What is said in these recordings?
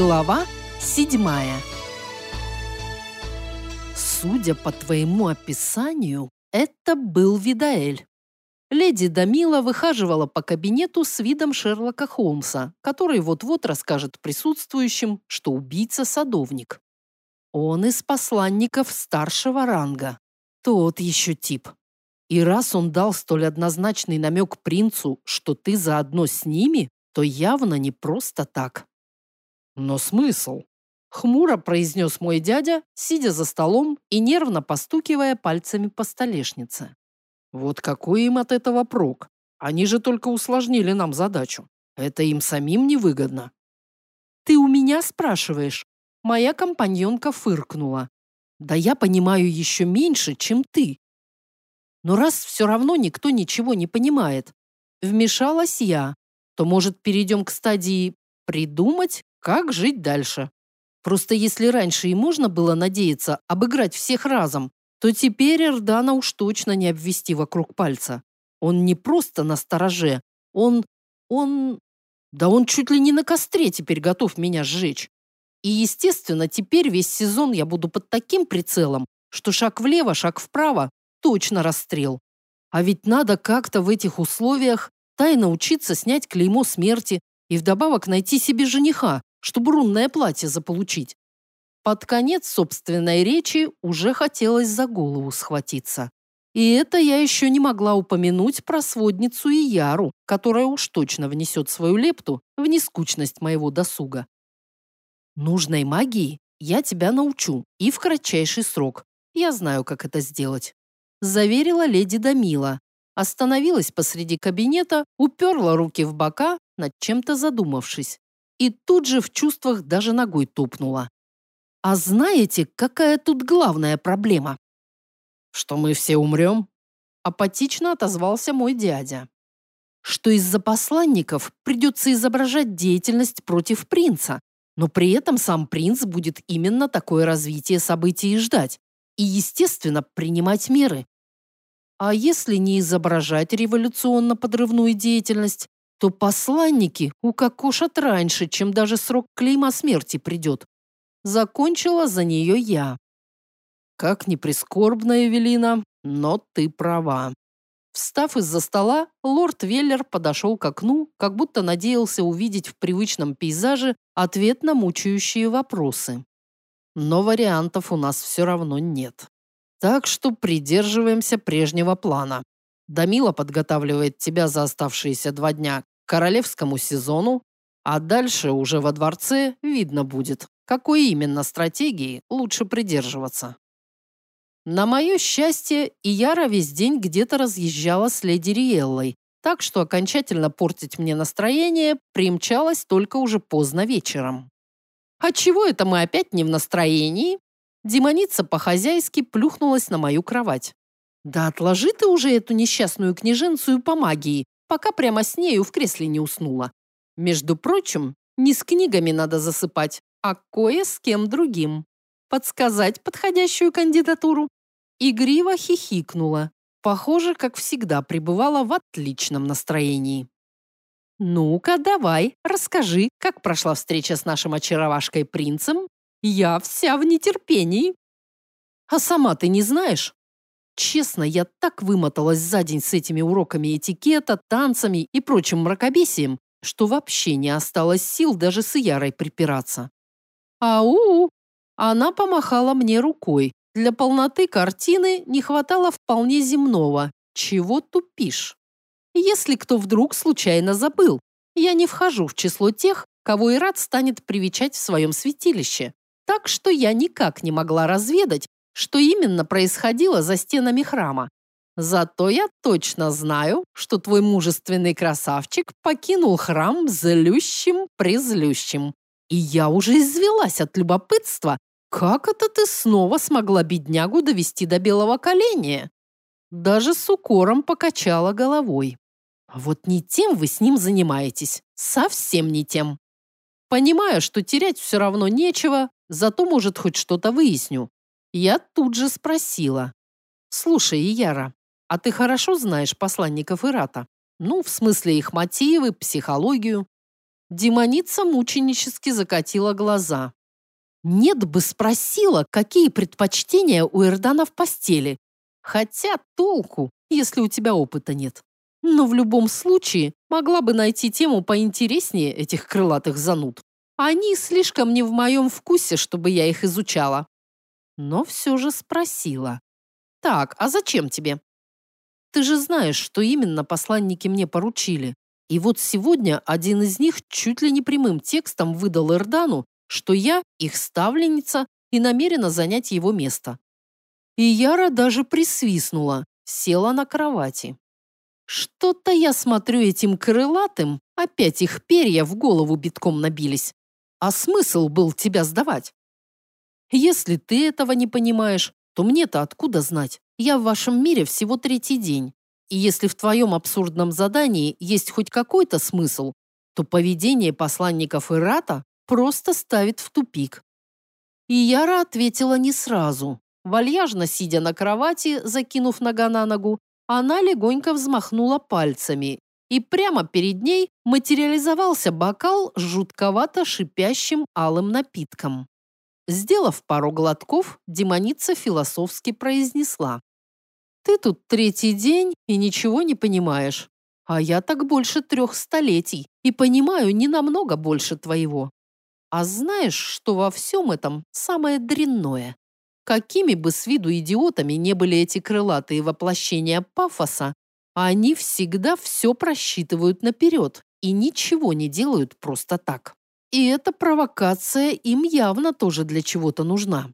Глава седьмая. Судя по твоему описанию, это был Видаэль. Леди Дамила выхаживала по кабинету с видом Шерлока Холмса, который вот-вот расскажет присутствующим, что убийца – садовник. Он из посланников старшего ранга. Тот еще тип. И раз он дал столь однозначный намек принцу, что ты заодно с ними, то явно не просто так. Но смысл? Хмуро произнес мой дядя, сидя за столом и нервно постукивая пальцами по столешнице. Вот какой им от этого прок? Они же только усложнили нам задачу. Это им самим невыгодно. Ты у меня спрашиваешь? Моя компаньонка фыркнула. Да я понимаю еще меньше, чем ты. Но раз все равно никто ничего не понимает, вмешалась я, то, может, перейдем к стадии «придумать, как жить дальше». Просто если раньше и можно было надеяться обыграть всех разом, то теперь Эрдана уж точно не обвести вокруг пальца. Он не просто на стороже, он... он... Да он чуть ли не на костре теперь готов меня сжечь. И, естественно, теперь весь сезон я буду под таким прицелом, что шаг влево, шаг вправо – точно расстрел. А ведь надо как-то в этих условиях тайно учиться снять клеймо смерти и вдобавок найти себе жениха, чтобы рунное платье заполучить. Под конец собственной речи уже хотелось за голову схватиться. И это я еще не могла упомянуть про сводницу и Яру, которая уж точно внесет свою лепту в нескучность моего досуга. Нужной магии я тебя научу и в кратчайший срок. Я знаю, как это сделать. Заверила леди Дамила. Остановилась посреди кабинета, уперла руки в бока, над чем-то задумавшись. И тут же в чувствах даже ногой топнула. А знаете, какая тут главная проблема? Что мы все умрем? Апатично отозвался мой дядя. Что из-за посланников придется изображать деятельность против принца, но при этом сам принц будет именно такое развитие событий ждать и, естественно, принимать меры. А если не изображать революционно-подрывную деятельность, то посланники укокошат раньше, чем даже срок клейма смерти придет. Закончила за нее я. Как ни прискорбно, Эвелина, но ты права. Встав из-за стола, лорд Веллер подошел к окну, как будто надеялся увидеть в привычном пейзаже ответ на мучающие вопросы. Но вариантов у нас все равно нет. Так что придерживаемся прежнего плана. Дамила подготавливает тебя за оставшиеся два дня королевскому сезону, а дальше уже во дворце видно будет, какой именно стратегии лучше придерживаться. На мое счастье, Ияра весь день где-то разъезжала с леди Риеллой, так что окончательно портить мне настроение примчалась только уже поздно вечером. А чего это мы опять не в настроении? Демоница по-хозяйски плюхнулась на мою кровать. Да отложи ты уже эту несчастную княженцию по магии, пока прямо с нею в кресле не уснула. Между прочим, не с книгами надо засыпать, а кое с кем другим. Подсказать подходящую кандидатуру? Игриво хихикнула. Похоже, как всегда, пребывала в отличном настроении. «Ну-ка, давай, расскажи, как прошла встреча с нашим очаровашкой принцем? Я вся в нетерпении». «А сама ты не знаешь?» Честно, я так вымоталась за день с этими уроками этикета, танцами и прочим мракобесием, что вообще не осталось сил даже с Ярой припираться. «Ау!» Она помахала мне рукой. Для полноты картины не хватало вполне земного. Чего тупишь? Если кто вдруг случайно забыл, я не вхожу в число тех, кого Ират станет привечать в своем святилище. Так что я никак не могла разведать, что именно происходило за стенами храма. Зато я точно знаю, что твой мужественный красавчик покинул храм злющим-призлющим. И я уже извелась от любопытства, как это ты снова смогла беднягу довести до белого коленя? Даже с укором покачала головой. А вот не тем вы с ним занимаетесь. Совсем не тем. Понимаю, что терять все равно нечего, зато, может, хоть что-то выясню. Я тут же спросила. Слушай, Яра, а ты хорошо знаешь посланников Ирата? Ну, в смысле их мотивы, психологию. Демоница мученически закатила глаза. Нет бы спросила, какие предпочтения у Эрдана в постели. Хотя толку, если у тебя опыта нет. Но в любом случае могла бы найти тему поинтереснее этих крылатых зануд. Они слишком не в моем вкусе, чтобы я их изучала. Но все же спросила. «Так, а зачем тебе?» «Ты же знаешь, что именно посланники мне поручили. И вот сегодня один из них чуть ли не прямым текстом выдал Эрдану, что я их ставленница и намерена занять его место. И Яра даже присвистнула, села на кровати. Что-то я смотрю этим крылатым, опять их перья в голову битком набились. А смысл был тебя сдавать? Если ты этого не понимаешь, то мне-то откуда знать? Я в вашем мире всего третий день. И если в твоем абсурдном задании есть хоть какой-то смысл, то поведение посланников Ирата просто ставит в тупик. И Яра ответила не сразу. Вальяжно сидя на кровати, закинув нога на ногу, она легонько взмахнула пальцами, и прямо перед ней материализовался бокал с жутковато шипящим алым напитком. Сделав пару глотков, демоница философски произнесла. «Ты тут третий день и ничего не понимаешь. А я так больше трех столетий и понимаю не намного больше твоего. А знаешь, что во всем этом самое дрянное? Какими бы с виду идиотами не были эти крылатые воплощения пафоса, они всегда все просчитывают наперед и ничего не делают просто так. И эта провокация им явно тоже для чего-то нужна.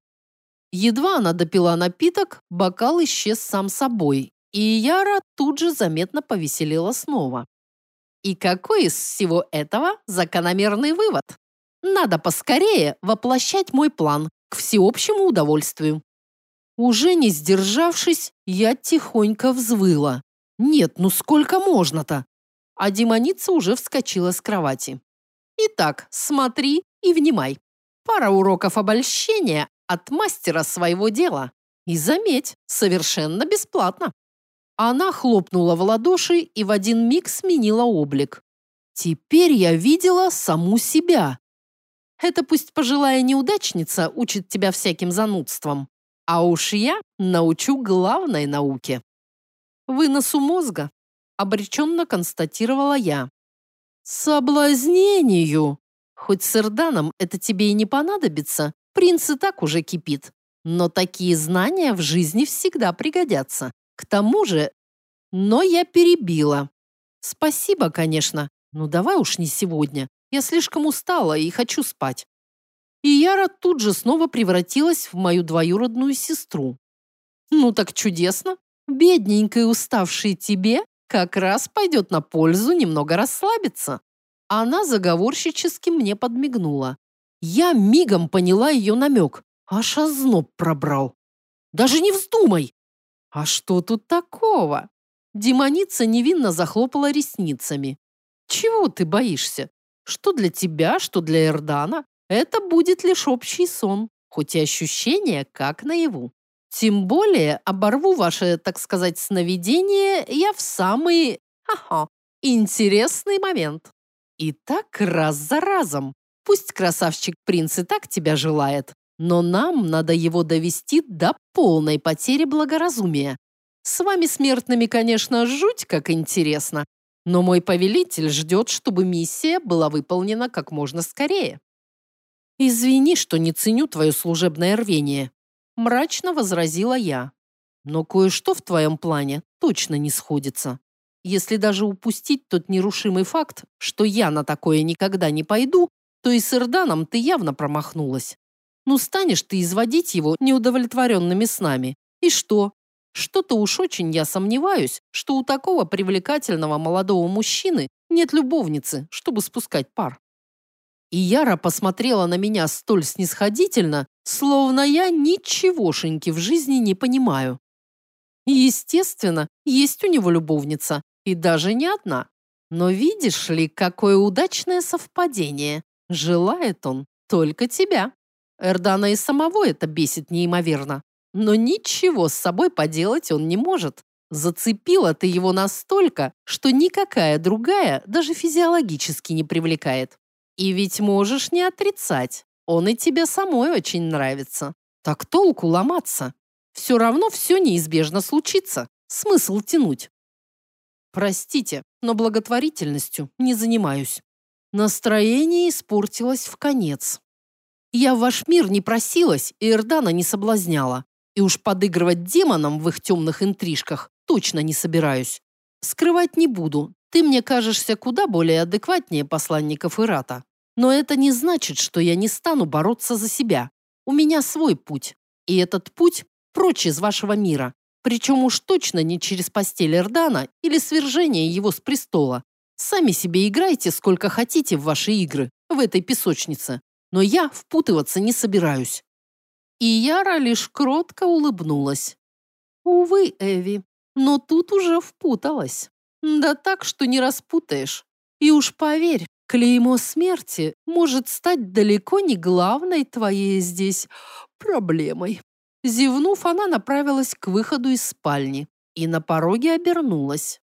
Едва она допила напиток, бокал исчез сам собой, и Яра тут же заметно повеселела снова. И какой из всего этого закономерный вывод? Надо поскорее воплощать мой план к всеобщему удовольствию. Уже не сдержавшись, я тихонько взвыла. Нет, ну сколько можно-то? А демоница уже вскочила с кровати. Итак, смотри и внимай. Пара уроков обольщения от мастера своего дела. И заметь, совершенно бесплатно. Она хлопнула в ладоши и в один миг сменила облик. Теперь я видела саму себя. Это пусть пожилая неудачница учит тебя всяким занудством. А уж я научу главной науке. Выносу мозга, обреченно констатировала я. Соблазнению. Хоть с Эрданом это тебе и не понадобится, принц и так уже кипит. Но такие знания в жизни всегда пригодятся. К тому же... Но я перебила. Спасибо, конечно, но давай уж не сегодня. Я слишком устала и хочу спать. И Яра тут же снова превратилась в мою двоюродную сестру. Ну так чудесно. Бедненькой уставшей тебе как раз пойдет на пользу немного расслабиться. Она заговорщически мне подмигнула. Я мигом поняла ее намек. Аж озноб пробрал. Даже не вздумай. А что тут такого? Демоница невинно захлопала ресницами. Чего ты боишься? Что для тебя, что для Эрдана, это будет лишь общий сон, хоть и ощущение как наяву. Тем более оборву ваше, так сказать, сновидение я в самый, ага, интересный момент. И так раз за разом. Пусть красавчик-принц и так тебя желает, но нам надо его довести до полной потери благоразумия. С вами смертными, конечно, жуть как интересно, но мой повелитель ждет, чтобы миссия была выполнена как можно скорее. Извини, что не ценю твое служебное рвение, Мрачно возразила я. Но кое-что в твоем плане точно не сходится. Если даже упустить тот нерушимый факт, что я на такое никогда не пойду, то и с Ирданом ты явно промахнулась. Ну, станешь ты изводить его неудовлетворенными снами. И что? Что-то уж очень я сомневаюсь, что у такого привлекательного молодого мужчины нет любовницы, чтобы спускать пар. И Яра посмотрела на меня столь снисходительно, словно я ничегошеньки в жизни не понимаю. Естественно, есть у него любовница, и даже не одна. Но видишь ли, какое удачное совпадение. Желает он только тебя. Эрдана и самого это бесит неимоверно. Но ничего с собой поделать он не может. Зацепила ты его настолько, что никакая другая даже физиологически не привлекает. И ведь можешь не отрицать, он и тебе самой очень нравится. Так толку ломаться. Все равно все неизбежно случится. Смысл тянуть. Простите, но благотворительностью не занимаюсь. Настроение испортилось в конец. Я в ваш мир не просилась и Эрдана не соблазняла. И уж подыгрывать демонам в их темных интрижках точно не собираюсь. Скрывать не буду. Ты мне кажешься куда более адекватнее посланников Ирата. Но это не значит, что я не стану бороться за себя. У меня свой путь. И этот путь прочь из вашего мира. Причем уж точно не через постель Эрдана или свержение его с престола. Сами себе играйте сколько хотите в ваши игры, в этой песочнице. Но я впутываться не собираюсь. И Яра лишь кротко улыбнулась. Увы, Эви, но тут уже впуталась. Да так, что не распутаешь. И уж поверь, клеймо смерти может стать далеко не главной твоей здесь проблемой. Зевнув, она направилась к выходу из спальни и на пороге обернулась.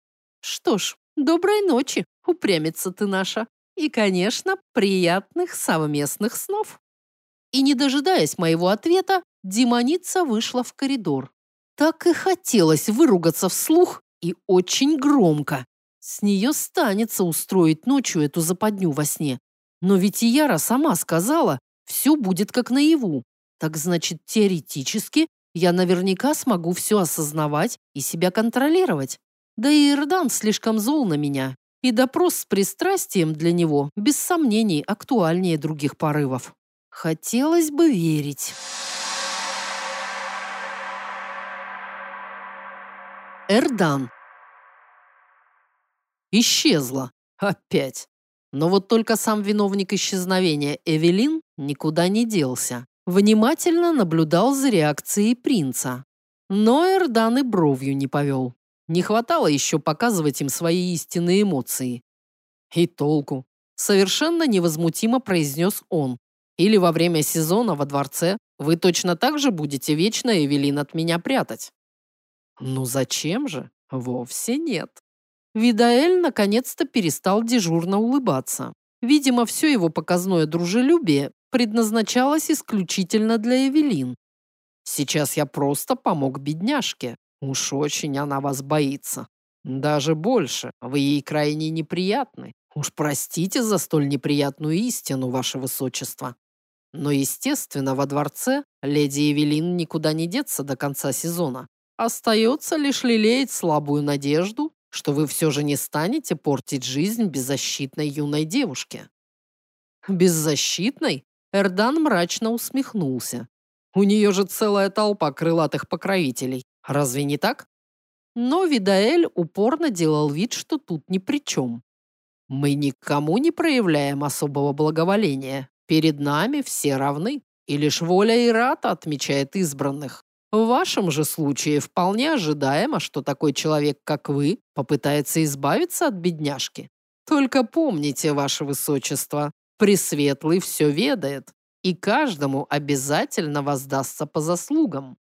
Что ж, доброй ночи, упрямится ты наша. И, конечно, приятных совместных снов. И не дожидаясь моего ответа, демоница вышла в коридор. Так и хотелось выругаться вслух и очень громко. С нее станется устроить ночью эту западню во сне. Но ведь и Яра сама сказала, все будет как наяву. Так значит, теоретически я наверняка смогу все осознавать и себя контролировать. Да и Ирдан слишком зол на меня, и допрос с пристрастием для него, без сомнений, актуальнее других порывов. Хотелось бы верить. Эрдан. Исчезла. Опять. Но вот только сам виновник исчезновения Эвелин никуда не делся внимательно наблюдал за реакцией принца. Но Эрдан и бровью не повел. Не хватало еще показывать им свои истинные эмоции. И толку. Совершенно невозмутимо произнес он. Или во время сезона во дворце вы точно так же будете вечно Эвелин от меня прятать? Ну зачем же? Вовсе нет. Видаэль наконец-то перестал дежурно улыбаться. Видимо, все его показное дружелюбие предназначалась исключительно для Эвелин. Сейчас я просто помог бедняжке. Уж очень она вас боится. Даже больше, вы ей крайне неприятны. Уж простите за столь неприятную истину, ваше высочество. Но, естественно, во дворце леди Эвелин никуда не деться до конца сезона. Остается лишь лелеять слабую надежду, что вы все же не станете портить жизнь беззащитной юной девушке. Беззащитной? Эрдан мрачно усмехнулся. У нее же целая толпа крылатых покровителей. Разве не так? Но Видаэль упорно делал вид, что тут ни при чем. Мы никому не проявляем особого благоволения. Перед нами все равны. И лишь воля Ирата отмечает избранных. В вашем же случае вполне ожидаемо, что такой человек, как вы, попытается избавиться от бедняжки. Только помните, ваше высочество, Пресветлый все ведает, и каждому обязательно воздастся по заслугам.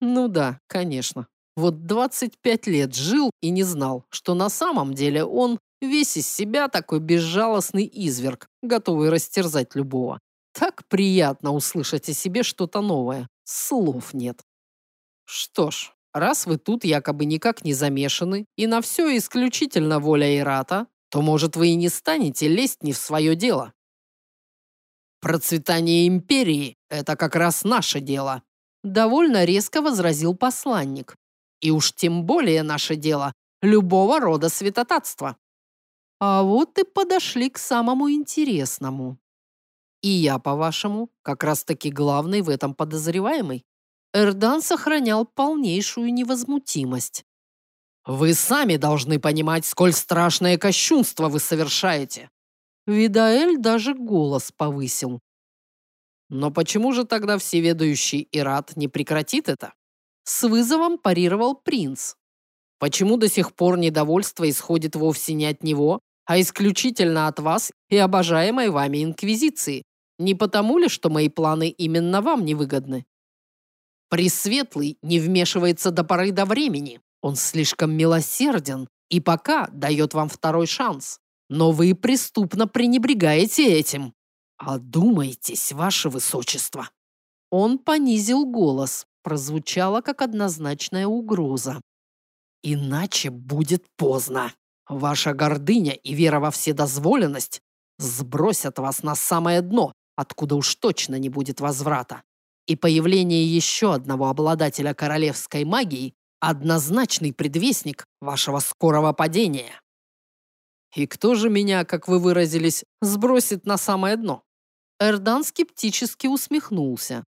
Ну да, конечно. Вот 25 лет жил и не знал, что на самом деле он весь из себя такой безжалостный изверг, готовый растерзать любого. Так приятно услышать о себе что-то новое. Слов нет. Что ж, раз вы тут якобы никак не замешаны, и на все исключительно воля Ирата, то, может, вы и не станете лезть не в свое дело. Процветание империи – это как раз наше дело. Довольно резко возразил посланник. И уж тем более наше дело любого рода святотатства. А вот и подошли к самому интересному. И я, по-вашему, как раз-таки главный в этом подозреваемый. Эрдан сохранял полнейшую невозмутимость. Вы сами должны понимать, сколь страшное кощунство вы совершаете. Видаэль даже голос повысил. Но почему же тогда всеведающий Ират не прекратит это? С вызовом парировал принц. Почему до сих пор недовольство исходит вовсе не от него, а исключительно от вас и обожаемой вами Инквизиции? Не потому ли, что мои планы именно вам невыгодны? Пресветлый не вмешивается до поры до времени. Он слишком милосерден и пока дает вам второй шанс. но вы преступно пренебрегаете этим. Одумайтесь, ваше высочество». Он понизил голос, прозвучало как однозначная угроза. «Иначе будет поздно. Ваша гордыня и вера во вседозволенность сбросят вас на самое дно, откуда уж точно не будет возврата. И появление еще одного обладателя королевской магии – однозначный предвестник вашего скорого падения. И кто же меня, как вы выразились, сбросит на самое дно? Эрдан скептически усмехнулся.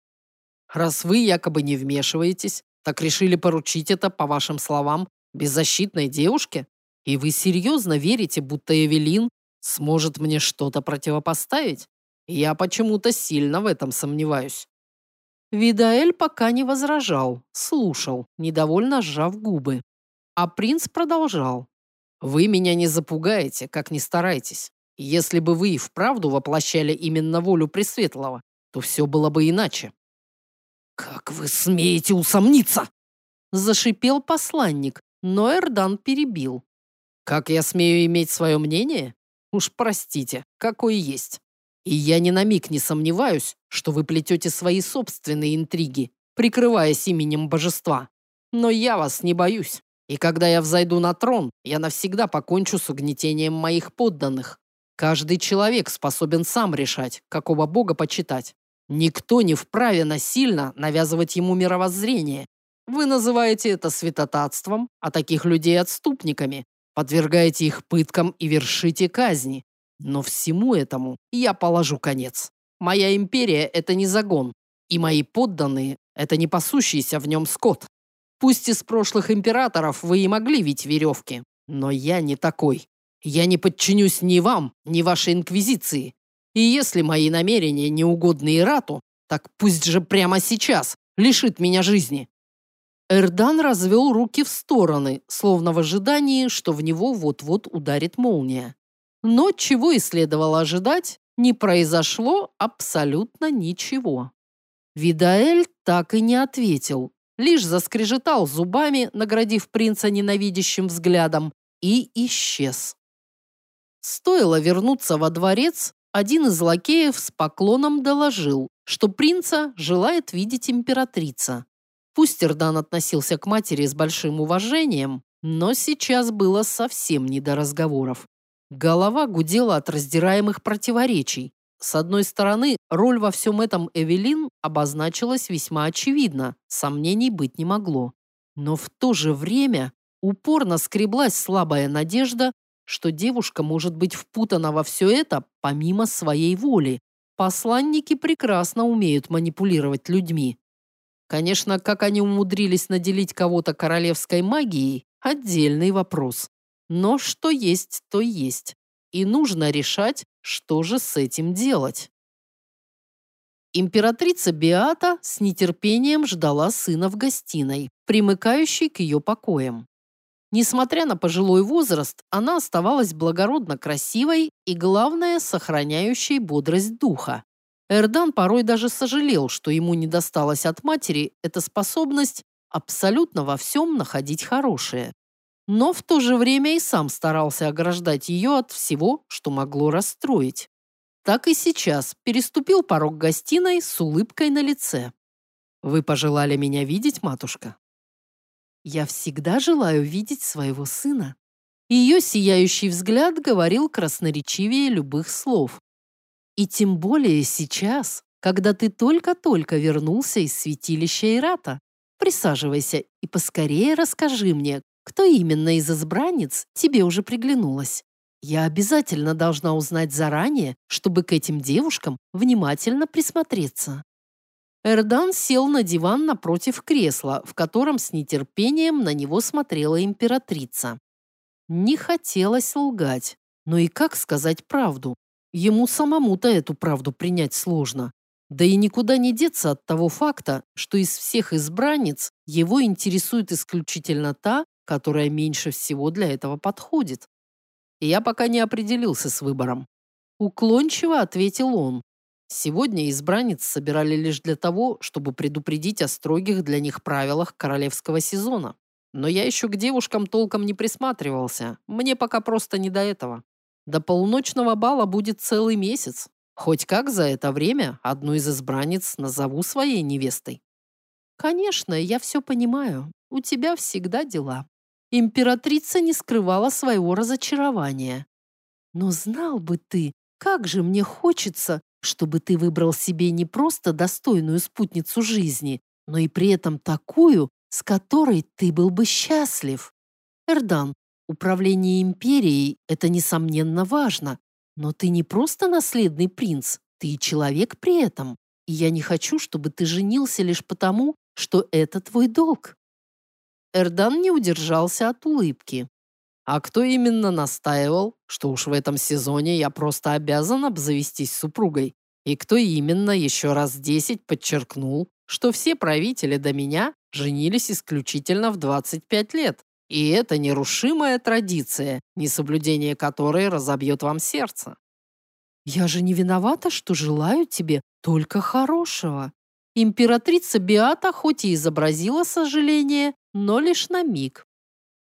Раз вы якобы не вмешиваетесь, так решили поручить это, по вашим словам, беззащитной девушке? И вы серьезно верите, будто Эвелин сможет мне что-то противопоставить? Я почему-то сильно в этом сомневаюсь. Видаэль пока не возражал, слушал, недовольно сжав губы. А принц продолжал. «Вы меня не запугаете, как ни старайтесь. Если бы вы и вправду воплощали именно волю Пресветлого, то все было бы иначе». «Как вы смеете усомниться?» Зашипел посланник, но Эрдан перебил. «Как я смею иметь свое мнение? Уж простите, какое есть. И я ни на миг не сомневаюсь, что вы плетете свои собственные интриги, прикрываясь именем божества. Но я вас не боюсь. И когда я взойду на трон, я навсегда покончу с угнетением моих подданных. Каждый человек способен сам решать, какого бога почитать. Никто не вправе насильно навязывать ему мировоззрение. Вы называете это святотатством, а таких людей отступниками, подвергаете их пыткам и вершите казни. Но всему этому я положу конец. Моя империя – это не загон, и мои подданные – это не пасущийся в нем скот. Пусть из прошлых императоров вы и могли видеть веревки, но я не такой. Я не подчинюсь ни вам, ни вашей инквизиции. И если мои намерения не угодны Ирату, так пусть же прямо сейчас лишит меня жизни». Эрдан развел руки в стороны, словно в ожидании, что в него вот-вот ударит молния. Но чего и следовало ожидать, не произошло абсолютно ничего. Видаэль так и не ответил, лишь заскрежетал зубами, наградив принца ненавидящим взглядом, и исчез. Стоило вернуться во дворец, один из лакеев с поклоном доложил, что принца желает видеть императрица. Пусть Эрдан относился к матери с большим уважением, но сейчас было совсем не до разговоров. Голова гудела от раздираемых противоречий. С одной стороны, роль во всем этом Эвелин обозначилась весьма очевидно, сомнений быть не могло. Но в то же время упорно скреблась слабая надежда, что девушка может быть впутана во все это помимо своей воли. Посланники прекрасно умеют манипулировать людьми. Конечно, как они умудрились наделить кого-то королевской магией – отдельный вопрос. Но что есть, то есть. И нужно решать, что же с этим делать. Императрица Биата с нетерпением ждала сына в гостиной, примыкающей к ее покоям. Несмотря на пожилой возраст, она оставалась благородно красивой и, главное, сохраняющей бодрость духа. Эрдан порой даже сожалел, что ему не досталась от матери эта способность абсолютно во всем находить хорошее но в то же время и сам старался ограждать ее от всего, что могло расстроить. Так и сейчас переступил порог гостиной с улыбкой на лице. «Вы пожелали меня видеть, матушка?» «Я всегда желаю видеть своего сына». Ее сияющий взгляд говорил красноречивее любых слов. «И тем более сейчас, когда ты только-только вернулся из святилища Ирата. Присаживайся и поскорее расскажи мне, кто именно из избранниц тебе уже приглянулась? Я обязательно должна узнать заранее, чтобы к этим девушкам внимательно присмотреться. Эрдан сел на диван напротив кресла, в котором с нетерпением на него смотрела императрица. Не хотелось лгать, но и как сказать правду? Ему самому-то эту правду принять сложно. Да и никуда не деться от того факта, что из всех избранниц его интересует исключительно та, которая меньше всего для этого подходит. И я пока не определился с выбором. Уклончиво ответил он. Сегодня избранниц собирали лишь для того, чтобы предупредить о строгих для них правилах королевского сезона. Но я еще к девушкам толком не присматривался. Мне пока просто не до этого. До полуночного бала будет целый месяц. Хоть как за это время одну из избранниц назову своей невестой. Конечно, я все понимаю. У тебя всегда дела. Императрица не скрывала своего разочарования. Но знал бы ты, как же мне хочется, чтобы ты выбрал себе не просто достойную спутницу жизни, но и при этом такую, с которой ты был бы счастлив. Эрдан, управление империей – это, несомненно, важно, но ты не просто наследный принц, ты и человек при этом. И я не хочу, чтобы ты женился лишь потому, что это твой долг. Эрдан не удержался от улыбки. А кто именно настаивал, что уж в этом сезоне я просто обязан обзавестись супругой? И кто именно еще раз десять подчеркнул, что все правители до меня женились исключительно в 25 лет? И это нерушимая традиция, несоблюдение которой разобьет вам сердце. Я же не виновата, что желаю тебе только хорошего. Императрица Биата хоть и изобразила сожаление, но лишь на миг.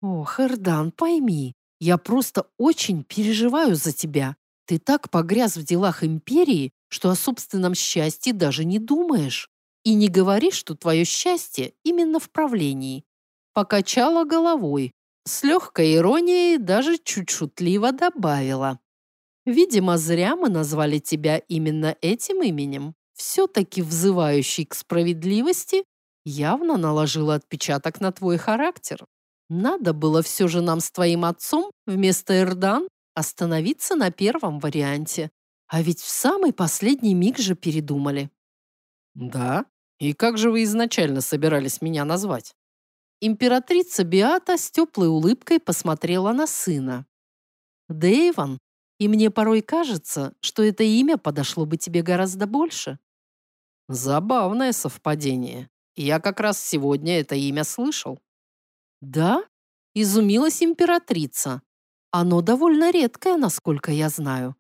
Ох, Эрдан, пойми, я просто очень переживаю за тебя. Ты так погряз в делах империи, что о собственном счастье даже не думаешь. И не говори, что твое счастье именно в правлении. Покачала головой. С легкой иронией даже чуть шутливо добавила. Видимо, зря мы назвали тебя именно этим именем. Все-таки взывающий к справедливости явно наложила отпечаток на твой характер. Надо было все же нам с твоим отцом вместо Эрдан остановиться на первом варианте. А ведь в самый последний миг же передумали. Да? И как же вы изначально собирались меня назвать? Императрица Биата с теплой улыбкой посмотрела на сына. «Дэйван, и мне порой кажется, что это имя подошло бы тебе гораздо больше». Забавное совпадение. Я как раз сегодня это имя слышал. Да? Изумилась императрица. Оно довольно редкое, насколько я знаю.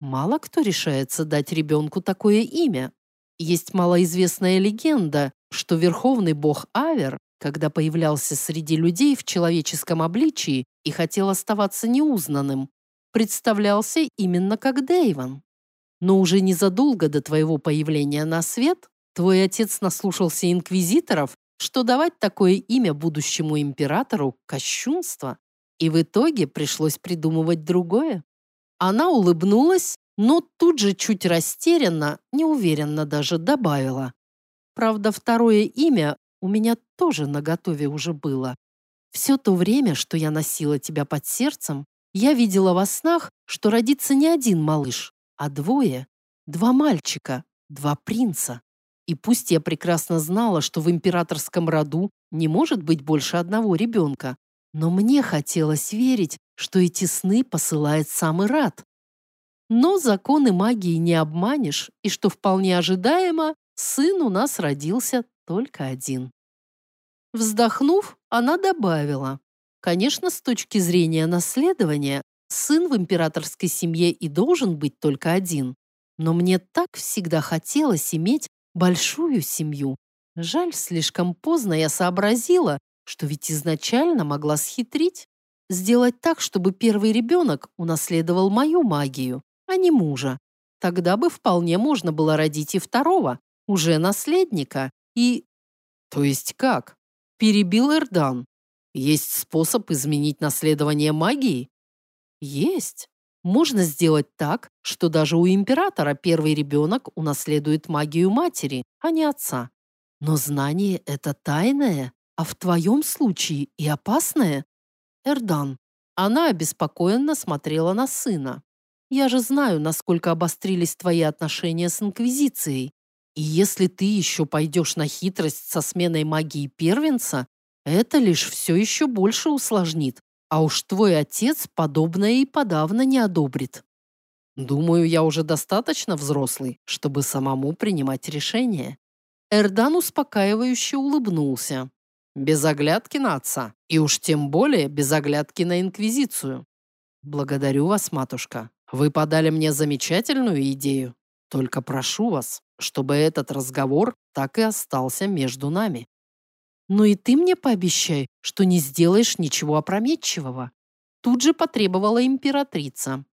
Мало кто решается дать ребенку такое имя. Есть малоизвестная легенда, что верховный бог Авер когда появлялся среди людей в человеческом обличии и хотел оставаться неузнанным, представлялся именно как Дэйван. Но уже незадолго до твоего появления на свет твой отец наслушался инквизиторов, что давать такое имя будущему императору – кощунство, и в итоге пришлось придумывать другое. Она улыбнулась, но тут же чуть растерянно, неуверенно даже добавила. Правда, второе имя у меня тоже наготове уже было. Все то время, что я носила тебя под сердцем, я видела во снах, что родится не один малыш, а двое. Два мальчика, два принца. И пусть я прекрасно знала, что в императорском роду не может быть больше одного ребенка, но мне хотелось верить, что эти сны посылает сам Ират. Но законы магии не обманешь, и что вполне ожидаемо, сын у нас родился только один. Вздохнув, она добавила. Конечно, с точки зрения наследования, сын в императорской семье и должен быть только один. Но мне так всегда хотелось иметь большую семью. Жаль, слишком поздно я сообразила, что ведь изначально могла схитрить. Сделать так, чтобы первый ребенок унаследовал мою магию, а не мужа. Тогда бы вполне можно было родить и второго, уже наследника, и... То есть как? Перебил Эрдан. Есть способ изменить наследование магии? Есть. Можно сделать так, что даже у императора первый ребенок унаследует магию матери, а не отца. Но знание – это тайное, а в твоем случае и опасное. Эрдан. Она обеспокоенно смотрела на сына. Я же знаю, насколько обострились твои отношения с Инквизицией. И если ты еще пойдешь на хитрость со сменой магии первенца, это лишь все еще больше усложнит. А уж твой отец подобное и подавно не одобрит. Думаю, я уже достаточно взрослый, чтобы самому принимать решения. Эрдан успокаивающе улыбнулся. Без оглядки на отца. И уж тем более без оглядки на Инквизицию. Благодарю вас, матушка. Вы подали мне замечательную идею. Только прошу вас, чтобы этот разговор так и остался между нами. Но и ты мне пообещай, что не сделаешь ничего опрометчивого. Тут же потребовала императрица.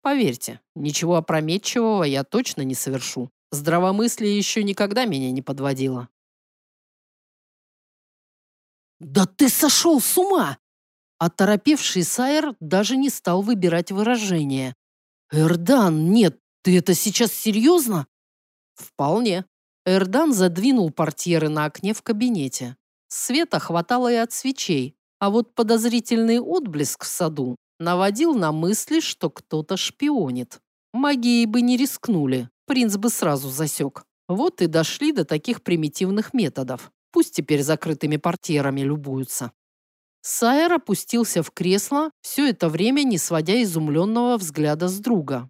Поверьте, ничего опрометчивого я точно не совершу. Здравомыслие еще никогда меня не подводило. «Да ты сошел с ума!» Оторопевший Сайер даже не стал выбирать выражение. «Эрдан, нет, ты это сейчас серьезно?» «Вполне». Эрдан задвинул портьеры на окне в кабинете. Света хватало и от свечей, а вот подозрительный отблеск в саду наводил на мысли, что кто-то шпионит. Магией бы не рискнули, принц бы сразу засек. Вот и дошли до таких примитивных методов. Пусть теперь закрытыми портьерами любуются. Сайер опустился в кресло, все это время не сводя изумленного взгляда с друга.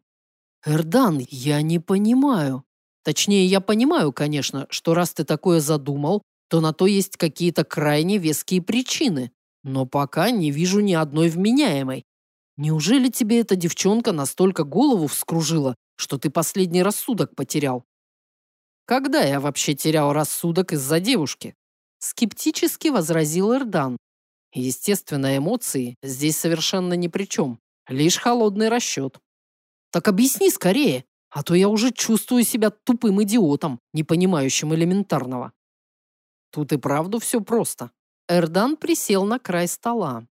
«Эрдан, я не понимаю. Точнее, я понимаю, конечно, что раз ты такое задумал, то на то есть какие-то крайне веские причины. Но пока не вижу ни одной вменяемой. Неужели тебе эта девчонка настолько голову вскружила, что ты последний рассудок потерял? Когда я вообще терял рассудок из-за девушки? Скептически возразил Эрдан. Естественно, эмоции здесь совершенно ни при чем. Лишь холодный расчет. Так объясни скорее, а то я уже чувствую себя тупым идиотом, не понимающим элементарного. Тут и правду все просто. Эрдан присел на край стола.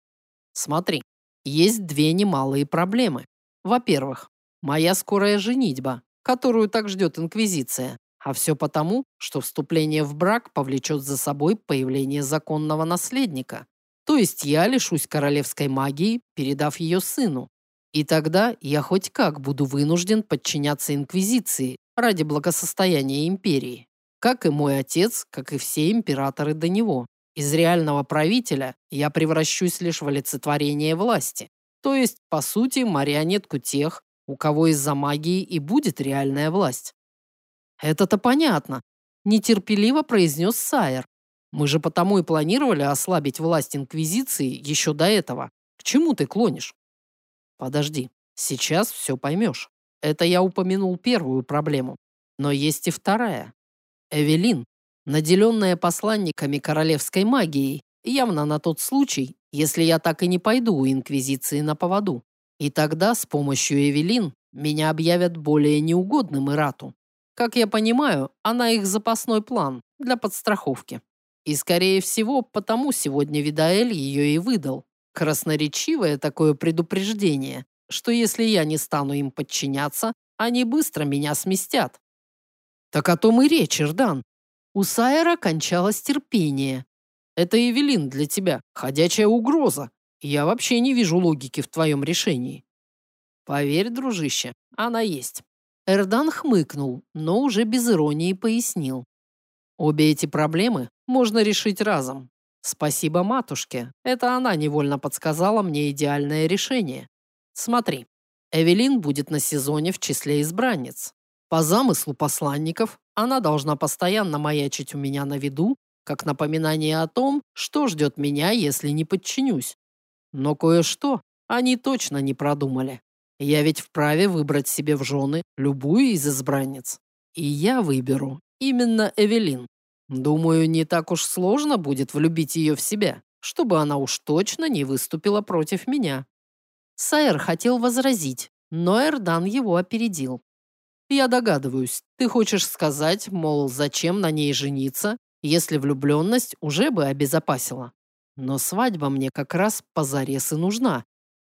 Смотри, есть две немалые проблемы. Во-первых, моя скорая женитьба, которую так ждет Инквизиция. А все потому, что вступление в брак повлечет за собой появление законного наследника. То есть я лишусь королевской магии, передав ее сыну. И тогда я хоть как буду вынужден подчиняться Инквизиции ради благосостояния империи. Как и мой отец, как и все императоры до него. Из реального правителя я превращусь лишь в олицетворение власти. То есть, по сути, марионетку тех, у кого из-за магии и будет реальная власть. Это-то понятно, нетерпеливо произнес Сайер. Мы же потому и планировали ослабить власть Инквизиции еще до этого. К чему ты клонишь? Подожди, сейчас все поймешь. Это я упомянул первую проблему. Но есть и вторая. Эвелин наделенная посланниками королевской магией, явно на тот случай, если я так и не пойду у Инквизиции на поводу. И тогда с помощью Эвелин меня объявят более неугодным Ирату. Как я понимаю, она их запасной план для подстраховки. И, скорее всего, потому сегодня Видаэль ее и выдал. Красноречивое такое предупреждение, что если я не стану им подчиняться, они быстро меня сместят. Так о том и речь, Ирдан. У Сайера кончалось терпение. Это Эвелин для тебя, ходячая угроза. Я вообще не вижу логики в твоем решении. Поверь, дружище, она есть. Эрдан хмыкнул, но уже без иронии пояснил. Обе эти проблемы можно решить разом. Спасибо матушке. Это она невольно подсказала мне идеальное решение. Смотри, Эвелин будет на сезоне в числе избранниц. По замыслу посланников, она должна постоянно маячить у меня на виду, как напоминание о том, что ждет меня, если не подчинюсь. Но кое-что они точно не продумали. Я ведь вправе выбрать себе в жены любую из избранниц. И я выберу именно Эвелин. Думаю, не так уж сложно будет влюбить ее в себя, чтобы она уж точно не выступила против меня. Сайер хотел возразить, но Эрдан его опередил. Я догадываюсь, ты хочешь сказать, мол, зачем на ней жениться, если влюбленность уже бы обезопасила. Но свадьба мне как раз позарез и нужна.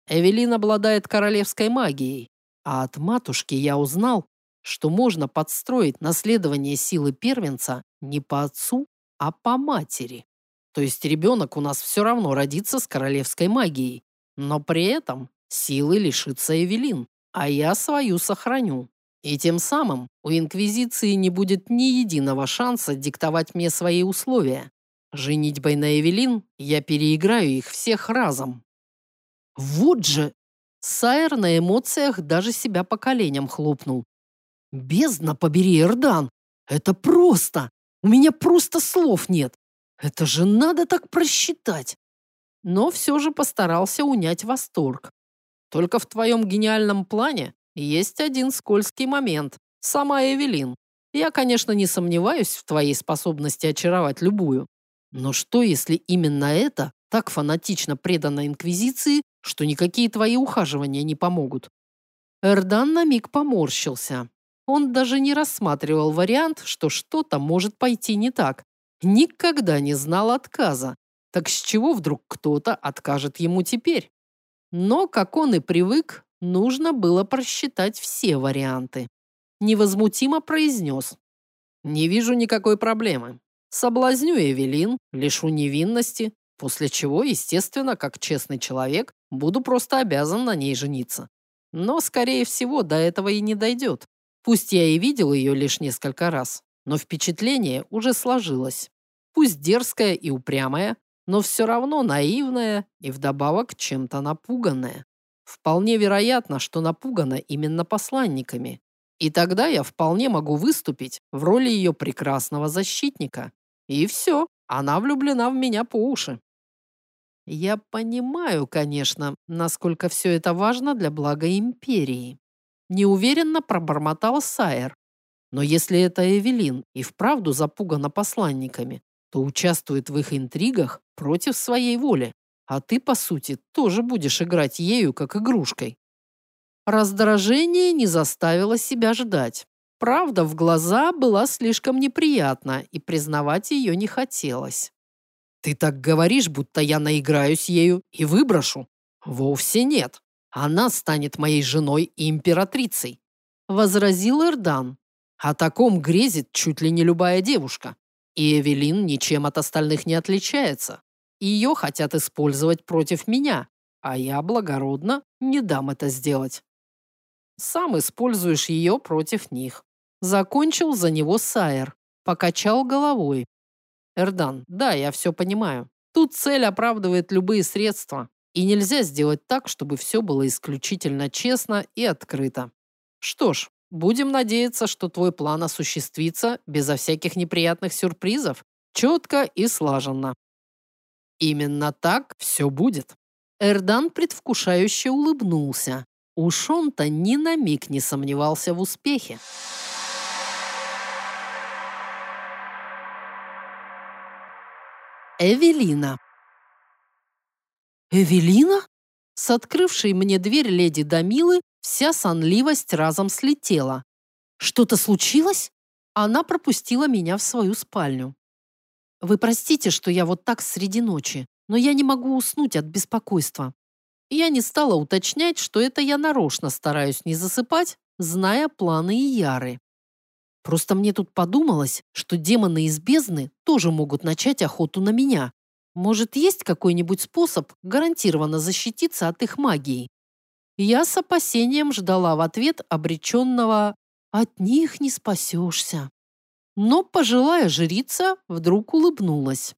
Эвелин обладает королевской магией, а от матушки я узнал, что можно подстроить наследование силы первенца не по отцу, а по матери. То есть ребенок у нас все равно родится с королевской магией, но при этом силы лишится Эвелин, а я свою сохраню. И тем самым у Инквизиции не будет ни единого шанса диктовать мне свои условия. Женитьбой на Эвелин я переиграю их всех разом. Вот же! Сайер на эмоциях даже себя по коленям хлопнул. Бездна побери, Эрдан! Это просто! У меня просто слов нет! Это же надо так просчитать! Но все же постарался унять восторг. Только в твоем гениальном плане есть один скользкий момент. Сама Эвелин. Я, конечно, не сомневаюсь в твоей способности очаровать любую. Но что, если именно это так фанатично предано Инквизиции, что никакие твои ухаживания не помогут? Эрдан на миг поморщился. Он даже не рассматривал вариант, что что-то может пойти не так. Никогда не знал отказа. Так с чего вдруг кто-то откажет ему теперь? Но, как он и привык, нужно было просчитать все варианты. Невозмутимо произнес. «Не вижу никакой проблемы. Соблазню Эвелин, лишу невинности, после чего, естественно, как честный человек, буду просто обязан на ней жениться. Но, скорее всего, до этого и не дойдет. Пусть я и видел ее лишь несколько раз, но впечатление уже сложилось. Пусть дерзкая и упрямая, но все равно наивная и вдобавок чем-то напуганная. Вполне вероятно, что напугана именно посланниками. И тогда я вполне могу выступить в роли ее прекрасного защитника. И все, она влюблена в меня по уши. Я понимаю, конечно, насколько все это важно для блага империи. Неуверенно пробормотал Сайер. Но если это Эвелин и вправду запугана посланниками, то участвует в их интригах против своей воли. А ты, по сути, тоже будешь играть ею, как игрушкой. Раздражение не заставило себя ждать. Правда в глаза была слишком неприятна, и признавать ее не хотелось. «Ты так говоришь, будто я наиграюсь ею и выброшу?» «Вовсе нет. Она станет моей женой и императрицей», — возразил Эрдан. «О таком грезит чуть ли не любая девушка. И Эвелин ничем от остальных не отличается. Ее хотят использовать против меня, а я благородно не дам это сделать. Сам используешь ее против них. Закончил за него Сайер. Покачал головой. Эрдан, да, я все понимаю. Тут цель оправдывает любые средства. И нельзя сделать так, чтобы все было исключительно честно и открыто. Что ж, Будем надеяться, что твой план осуществится безо всяких неприятных сюрпризов, четко и слаженно. Именно так все будет. Эрдан предвкушающе улыбнулся. Уж он-то ни на миг не сомневался в успехе. Эвелина. Эвелина? С открывшей мне дверь леди Дамилы Вся сонливость разом слетела. «Что-то случилось?» Она пропустила меня в свою спальню. «Вы простите, что я вот так среди ночи, но я не могу уснуть от беспокойства». Я не стала уточнять, что это я нарочно стараюсь не засыпать, зная планы и Яры. Просто мне тут подумалось, что демоны из бездны тоже могут начать охоту на меня. Может, есть какой-нибудь способ гарантированно защититься от их магии? Я с опасением ждала в ответ обреченного «от них не спасешься». Но пожилая жрица вдруг улыбнулась.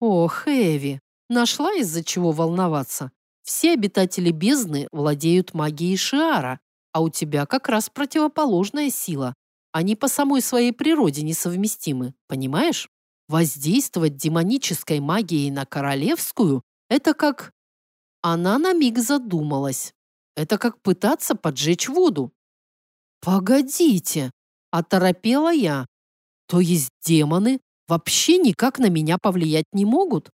«Ох, Эви, нашла из-за чего волноваться. Все обитатели бездны владеют магией Шиара, а у тебя как раз противоположная сила. Они по самой своей природе несовместимы, понимаешь? Воздействовать демонической магией на королевскую – это как... Она на миг задумалась. Это как пытаться поджечь воду. Погодите, оторопела я. То есть демоны вообще никак на меня повлиять не могут?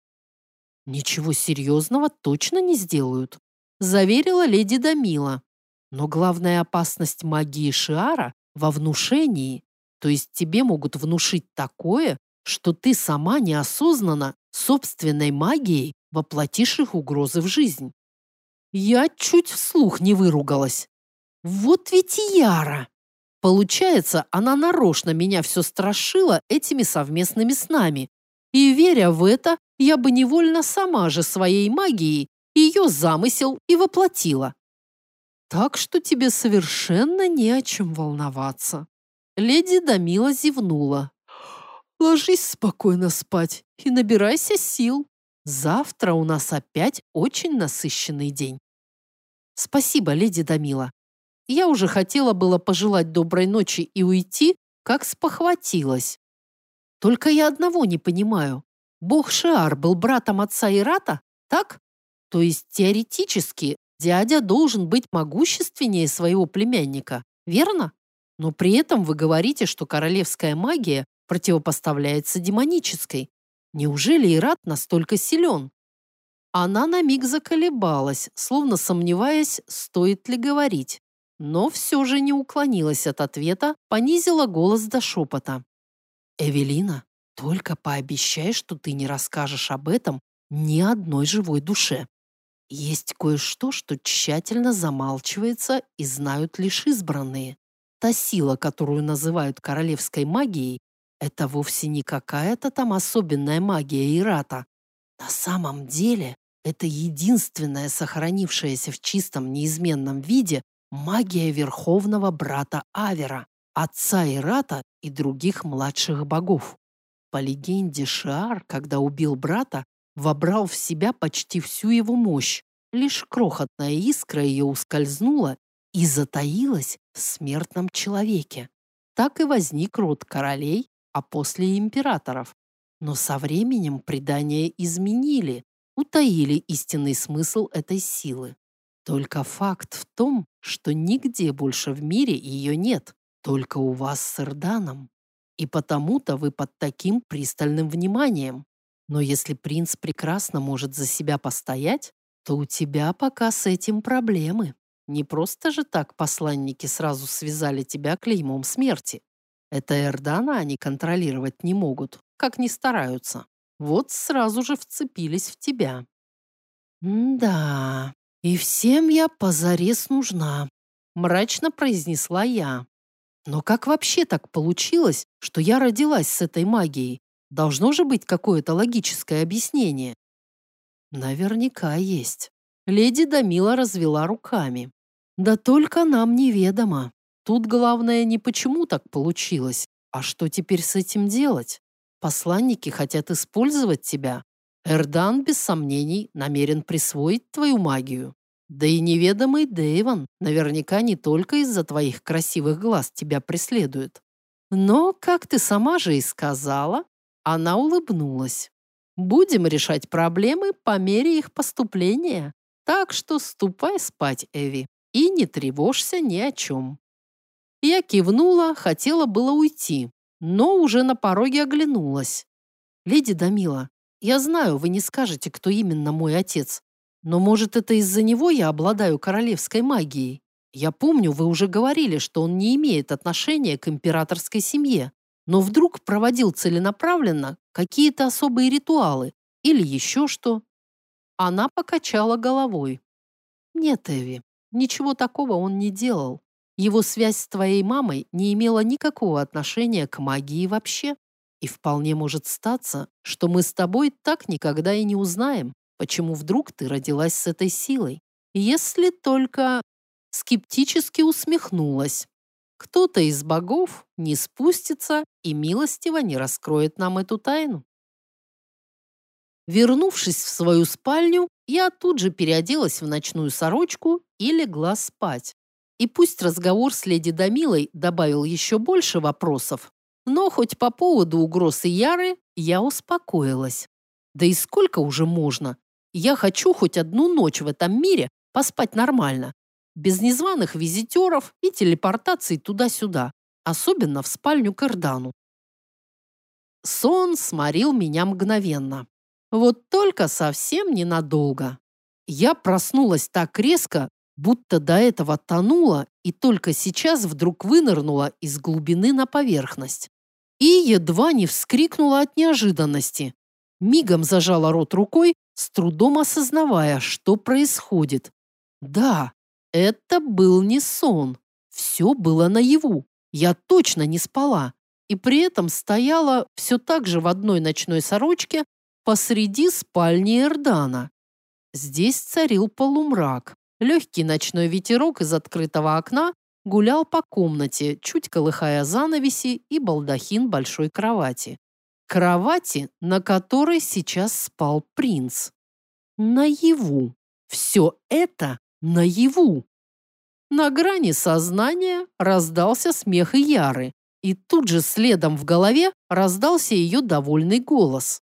Ничего серьезного точно не сделают, заверила леди Дамила. Но главная опасность магии Шиара во внушении. То есть тебе могут внушить такое, что ты сама неосознанно собственной магией воплотишь их угрозы в жизнь. Я чуть вслух не выругалась. Вот ведь Яра! Получается, она нарочно меня все страшила этими совместными снами. И, веря в это, я бы невольно сама же своей магией ее замысел и воплотила. Так что тебе совершенно не о чем волноваться. Леди Дамила зевнула. Ложись спокойно спать и набирайся сил. Завтра у нас опять очень насыщенный день. Спасибо, леди Дамила. Я уже хотела было пожелать доброй ночи и уйти, как спохватилась. Только я одного не понимаю. Бог Шиар был братом отца Ирата, так? То есть теоретически дядя должен быть могущественнее своего племянника, верно? Но при этом вы говорите, что королевская магия противопоставляется демонической. Неужели Ират настолько силен? Она на миг заколебалась, словно сомневаясь, стоит ли говорить. Но все же не уклонилась от ответа, понизила голос до шепота. «Эвелина, только пообещай, что ты не расскажешь об этом ни одной живой душе. Есть кое-что, что тщательно замалчивается и знают лишь избранные. Та сила, которую называют королевской магией, это вовсе не какая-то там особенная магия Ирата. На самом деле, это единственная сохранившаяся в чистом неизменном виде магия верховного брата Авера, отца Ирата и других младших богов. По легенде, Шиар, когда убил брата, вобрал в себя почти всю его мощь. Лишь крохотная искра ее ускользнула и затаилась в смертном человеке. Так и возник род королей, а после императоров. Но со временем предания изменили, утаили истинный смысл этой силы. Только факт в том, что нигде больше в мире ее нет, только у вас с Эрданом. И потому-то вы под таким пристальным вниманием. Но если принц прекрасно может за себя постоять, то у тебя пока с этим проблемы. Не просто же так посланники сразу связали тебя клеймом смерти. Это Эрдана они контролировать не могут, как ни стараются. Вот сразу же вцепились в тебя. «Да, и всем я позарез нужна», — мрачно произнесла я. «Но как вообще так получилось, что я родилась с этой магией? Должно же быть какое-то логическое объяснение». «Наверняка есть». Леди Дамила развела руками. «Да только нам неведомо. Тут главное не почему так получилось, а что теперь с этим делать? Посланники хотят использовать тебя. Эрдан, без сомнений, намерен присвоить твою магию. Да и неведомый Дэйван наверняка не только из-за твоих красивых глаз тебя преследует. Но, как ты сама же и сказала, она улыбнулась. Будем решать проблемы по мере их поступления. Так что ступай спать, Эви, и не тревожься ни о чем. Я кивнула, хотела было уйти, но уже на пороге оглянулась. «Леди Дамила, я знаю, вы не скажете, кто именно мой отец, но, может, это из-за него я обладаю королевской магией? Я помню, вы уже говорили, что он не имеет отношения к императорской семье, но вдруг проводил целенаправленно какие-то особые ритуалы или еще что?» Она покачала головой. «Нет, Эви, ничего такого он не делал. Его связь с твоей мамой не имела никакого отношения к магии вообще. И вполне может статься, что мы с тобой так никогда и не узнаем, почему вдруг ты родилась с этой силой. Если только скептически усмехнулась. Кто-то из богов не спустится и милостиво не раскроет нам эту тайну. Вернувшись в свою спальню, я тут же переоделась в ночную сорочку и легла спать. И пусть разговор с леди Дамилой добавил еще больше вопросов, но хоть по поводу угроз и Яры я успокоилась. Да и сколько уже можно? Я хочу хоть одну ночь в этом мире поспать нормально, без незваных визитеров и телепортаций туда-сюда, особенно в спальню к Эрдану. Сон сморил меня мгновенно. Вот только совсем ненадолго. Я проснулась так резко, будто до этого тонула и только сейчас вдруг вынырнула из глубины на поверхность. И едва не вскрикнула от неожиданности. Мигом зажала рот рукой, с трудом осознавая, что происходит. Да, это был не сон. Все было наяву. Я точно не спала. И при этом стояла все так же в одной ночной сорочке посреди спальни Эрдана. Здесь царил полумрак. Легкий ночной ветерок из открытого окна гулял по комнате, чуть колыхая занавеси и балдахин большой кровати. Кровати, на которой сейчас спал принц. Наяву. Все это наяву. На грани сознания раздался смех Яры, и тут же следом в голове раздался ее довольный голос.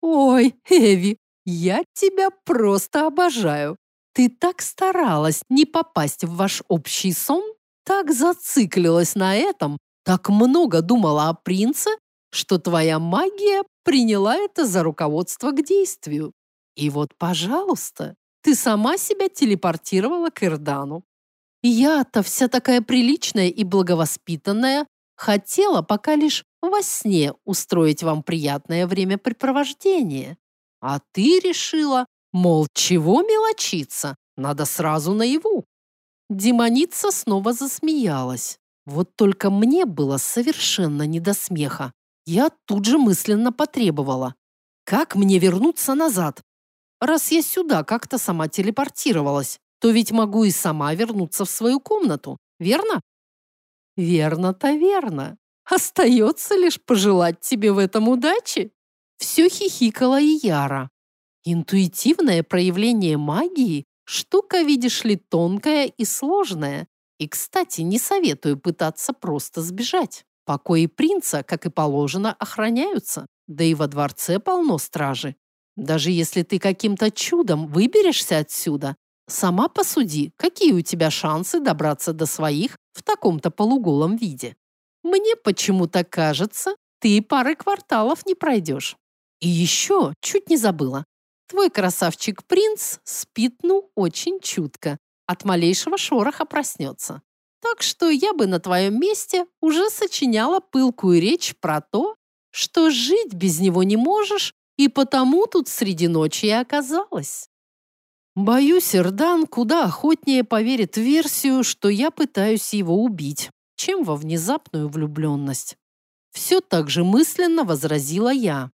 «Ой, Эви, я тебя просто обожаю. Ты так старалась не попасть в ваш общий сон, так зациклилась на этом, так много думала о принце, что твоя магия приняла это за руководство к действию. И вот, пожалуйста, ты сама себя телепортировала к Ирдану. Я-то вся такая приличная и благовоспитанная, хотела пока лишь во сне устроить вам приятное времяпрепровождение. А ты решила, мол, чего мелочиться, надо сразу наяву. Демоница снова засмеялась. Вот только мне было совершенно не до смеха. Я тут же мысленно потребовала. Как мне вернуться назад? Раз я сюда как-то сама телепортировалась, то ведь могу и сама вернуться в свою комнату, верно? Верно-то верно. Остается лишь пожелать тебе в этом удачи. Все хихикала и Яра. Интуитивное проявление магии – штука, видишь ли, тонкая и сложная. И, кстати, не советую пытаться просто сбежать. Покои принца, как и положено, охраняются. Да и во дворце полно стражи. Даже если ты каким-то чудом выберешься отсюда, сама посуди, какие у тебя шансы добраться до своих в таком-то полуголом виде. Мне почему-то кажется, ты пары кварталов не пройдешь. И еще чуть не забыла. Твой красавчик-принц спит ну очень чутко. От малейшего шороха проснется. Так что я бы на твоем месте уже сочиняла пылкую речь про то, что жить без него не можешь, и потому тут среди ночи и оказалась. Боюсь, Эрдан куда охотнее поверит в версию, что я пытаюсь его убить, чем во внезапную влюбленность. Все так же мысленно возразила я.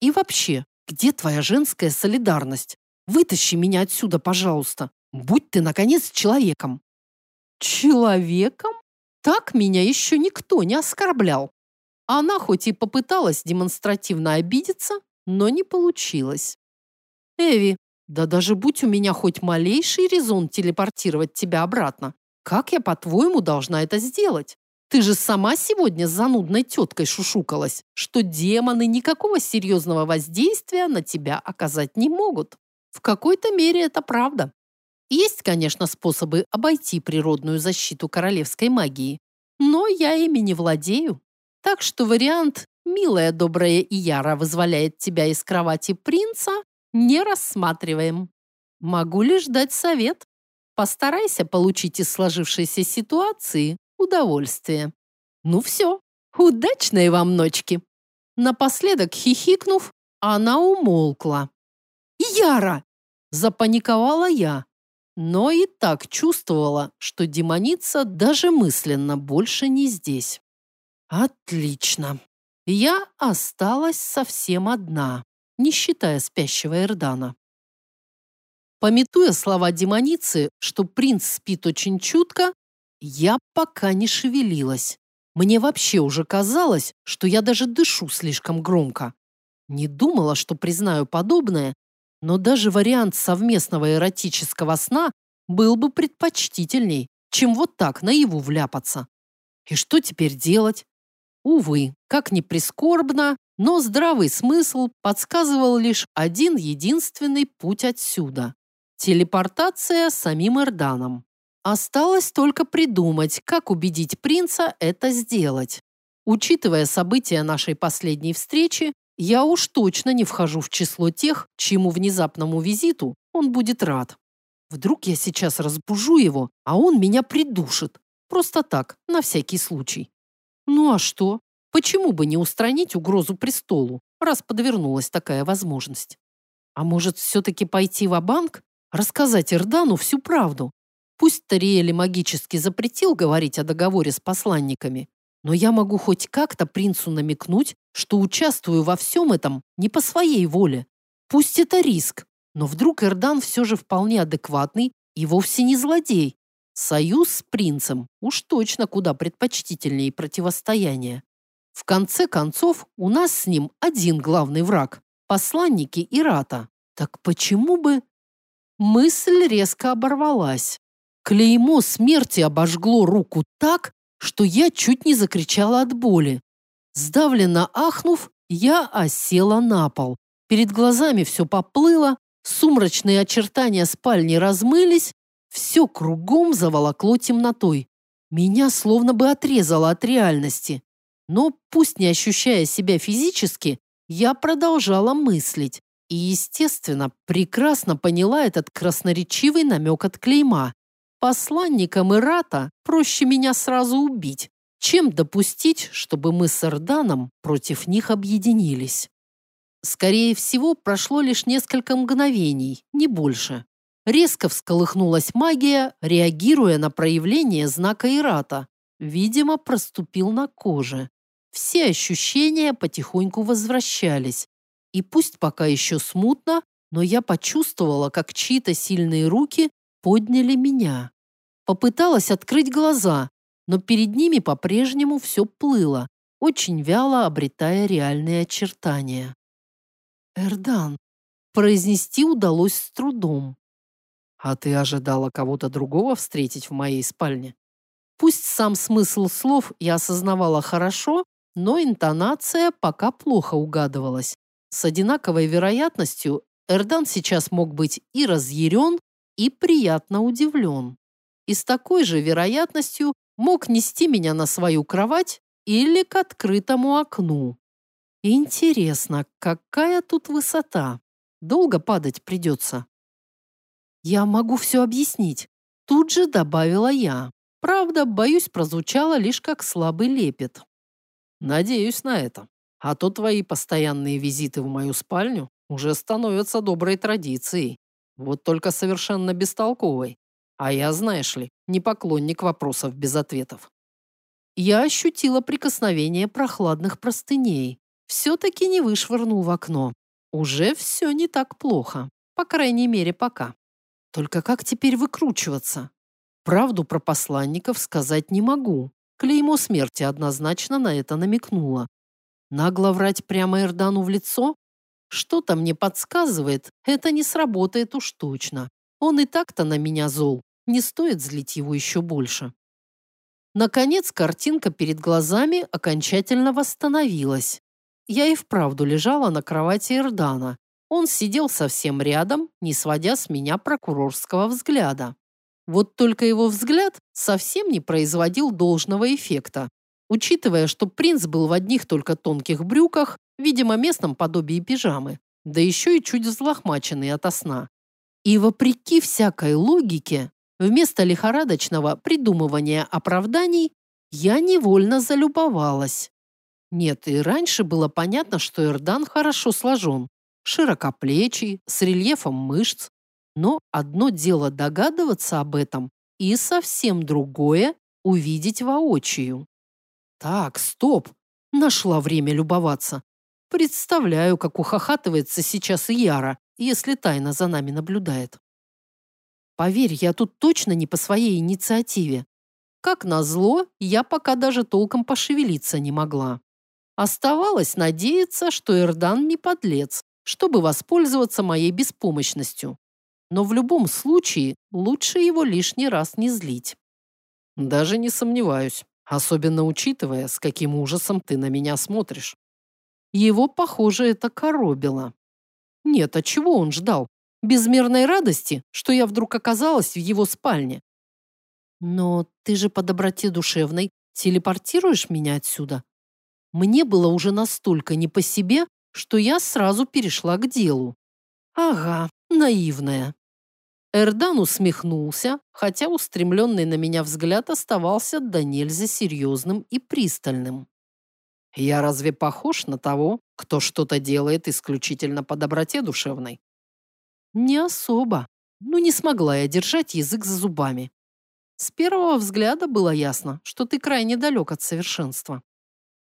И вообще, где твоя женская солидарность? Вытащи меня отсюда, пожалуйста. Будь ты, наконец, человеком. Человеком? Так меня еще никто не оскорблял. Она хоть и попыталась демонстративно обидеться, но не получилось. Эви, да даже будь у меня хоть малейший резон телепортировать тебя обратно, как я, по-твоему, должна это сделать? Ты же сама сегодня с занудной теткой шушукалась, что демоны никакого серьезного воздействия на тебя оказать не могут. В какой-то мере это правда. Есть, конечно, способы обойти природную защиту королевской магии, но я ими не владею. Так что вариант «милая, добрая и яра вызволяет тебя из кровати принца» не рассматриваем. Могу лишь дать совет. Постарайся получить из сложившейся ситуации удовольствие. Ну все, удачной вам ночки. Напоследок хихикнув, она умолкла. «Яра!» – запаниковала я, но и так чувствовала, что демоница даже мысленно больше не здесь. Отлично. Я осталась совсем одна, не считая спящего Эрдана. Пометуя слова демоницы, что принц спит очень чутко, я пока не шевелилась. Мне вообще уже казалось, что я даже дышу слишком громко. Не думала, что признаю подобное, но даже вариант совместного эротического сна был бы предпочтительней, чем вот так наяву вляпаться. И что теперь делать? Увы, как ни прискорбно, но здравый смысл подсказывал лишь один единственный путь отсюда. Телепортация самим Эрданом. Осталось только придумать, как убедить принца это сделать. Учитывая события нашей последней встречи, я уж точно не вхожу в число тех, чьему внезапному визиту он будет рад. Вдруг я сейчас разбужу его, а он меня придушит. Просто так, на всякий случай. Ну а что? Почему бы не устранить угрозу престолу, раз подвернулась такая возможность? А может, все-таки пойти в банк Рассказать Ирдану всю правду. Пусть Тариэли магически запретил говорить о договоре с посланниками, но я могу хоть как-то принцу намекнуть, что участвую во всем этом не по своей воле. Пусть это риск, но вдруг Эрдан все же вполне адекватный и вовсе не злодей. Союз с принцем уж точно куда предпочтительнее противостояния. В конце концов, у нас с ним один главный враг – посланники Ирата. Так почему бы Мысль резко оборвалась. Клеймо смерти обожгло руку так, что я чуть не закричала от боли. Сдавленно ахнув, я осела на пол. Перед глазами все поплыло, сумрачные очертания спальни размылись, все кругом заволокло темнотой. Меня словно бы отрезало от реальности. Но, пусть не ощущая себя физически, я продолжала мыслить. И, естественно, прекрасно поняла этот красноречивый намек от клейма. Посланникам Ирата проще меня сразу убить, чем допустить, чтобы мы с Эрданом против них объединились. Скорее всего, прошло лишь несколько мгновений, не больше. Резко всколыхнулась магия, реагируя на проявление знака Ирата. Видимо, проступил на коже. Все ощущения потихоньку возвращались. И пусть пока еще смутно, но я почувствовала, как чьи-то сильные руки подняли меня. Попыталась открыть глаза, но перед ними по-прежнему все плыло, очень вяло обретая реальные очертания. «Эрдан», произнести удалось с трудом. «А ты ожидала кого-то другого встретить в моей спальне?» Пусть сам смысл слов я осознавала хорошо, но интонация пока плохо угадывалась. С одинаковой вероятностью Эрдан сейчас мог быть и разъярен, и приятно удивлен. И с такой же вероятностью мог нести меня на свою кровать или к открытому окну. Интересно, какая тут высота? Долго падать придется? Я могу все объяснить. Тут же добавила я. Правда, боюсь, прозвучало лишь как слабый лепет. Надеюсь на это. А то твои постоянные визиты в мою спальню уже становятся доброй традицией. Вот только совершенно бестолковой. А я, знаешь ли, не поклонник вопросов без ответов. Я ощутила прикосновение прохладных простыней. Все-таки не вышвырнул в окно. Уже все не так плохо. По крайней мере, пока. Только как теперь выкручиваться? Правду про посланников сказать не могу. Клеймо смерти однозначно на это намекнуло. Нагло врать прямо Эрдану в лицо? Что-то мне подсказывает, это не сработает уж точно. Он и так-то на меня зол. Не стоит злить его еще больше. Наконец, картинка перед глазами окончательно восстановилась. Я и вправду лежала на кровати Эрдана. Он сидел совсем рядом, не сводя с меня прокурорского взгляда. Вот только его взгляд совсем не производил должного эффекта. Учитывая, что принц был в одних только тонких брюках, видимо, местном подобии пижамы, да еще и чуть взлохмаченный ото сна. И вопреки всякой логике, Вместо лихорадочного придумывания оправданий я невольно залюбовалась. Нет, и раньше было понятно, что Эрдан хорошо сложен, широкоплечий, с рельефом мышц. Но одно дело догадываться об этом, и совсем другое – увидеть воочию. Так, стоп, нашла время любоваться. Представляю, как ухахатывается сейчас Яра, если тайно за нами наблюдает. Поверь, я тут точно не по своей инициативе. Как назло, я пока даже толком пошевелиться не могла. Оставалось надеяться, что Эрдан не подлец, чтобы воспользоваться моей беспомощностью. Но в любом случае лучше его лишний раз не злить. Даже не сомневаюсь, особенно учитывая, с каким ужасом ты на меня смотришь. Его, похоже, это коробило. Нет, а чего он ждал? Безмерной радости, что я вдруг оказалась в его спальне. Но ты же по доброте душевной телепортируешь меня отсюда? Мне было уже настолько не по себе, что я сразу перешла к делу. Ага, наивная. Эрдан усмехнулся, хотя устремленный на меня взгляд оставался до нельзя серьезным и пристальным. Я разве похож на того, кто что-то делает исключительно по доброте душевной? Не особо. Ну, не смогла я держать язык за зубами. С первого взгляда было ясно, что ты крайне далек от совершенства.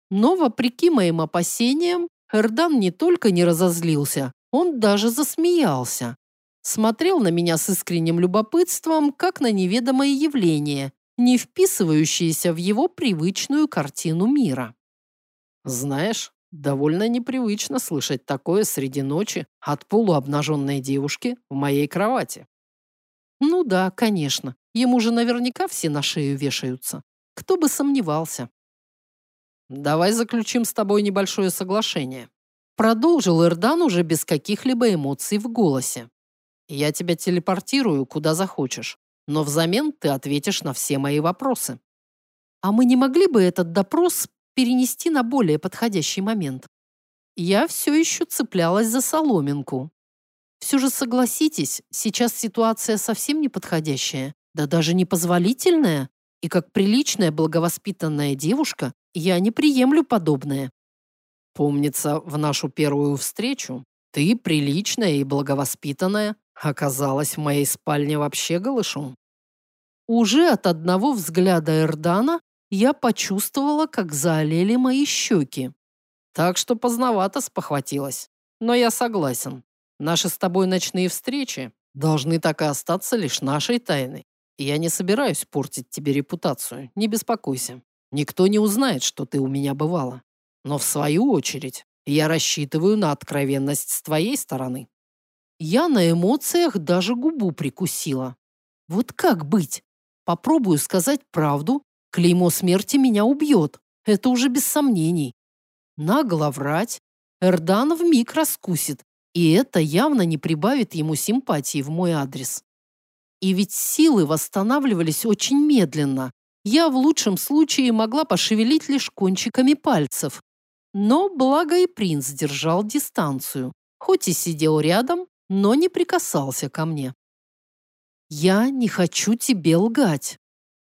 Но, вопреки моим опасениям, Эрдан не только не разозлился, он даже засмеялся. Смотрел на меня с искренним любопытством, как на неведомое явление, не вписывающееся в его привычную картину мира. «Знаешь, Довольно непривычно слышать такое среди ночи от полуобнаженной девушки в моей кровати. Ну да, конечно. Ему же наверняка все на шею вешаются. Кто бы сомневался. Давай заключим с тобой небольшое соглашение. Продолжил Эрдан уже без каких-либо эмоций в голосе. Я тебя телепортирую куда захочешь, но взамен ты ответишь на все мои вопросы. А мы не могли бы этот допрос перенести на более подходящий момент. Я все еще цеплялась за соломинку. Все же согласитесь, сейчас ситуация совсем неподходящая. Да даже непозволительное. И как приличная благовоспитанная девушка я не приемлю подобное. Помнится, в нашу первую встречу ты, приличная и благовоспитанная, оказалась в моей спальне вообще голышом. Уже от одного взгляда Эрдана я почувствовала, как заолели мои щеки. Так что поздновато спохватилась. Но я согласен. Наши с тобой ночные встречи должны так и остаться лишь нашей тайной. Я не собираюсь портить тебе репутацию, не беспокойся. Никто не узнает, что ты у меня бывала. Но в свою очередь я рассчитываю на откровенность с твоей стороны. Я на эмоциях даже губу прикусила. Вот как быть? Попробую сказать правду, клеймо смерти меня убьет. Это уже без сомнений. Нагло врать. Эрдан вмиг раскусит, и это явно не прибавит ему симпатии в мой адрес. И ведь силы восстанавливались очень медленно. Я в лучшем случае могла пошевелить лишь кончиками пальцев. Но благо и принц держал дистанцию, хоть и сидел рядом, но не прикасался ко мне. «Я не хочу тебе лгать».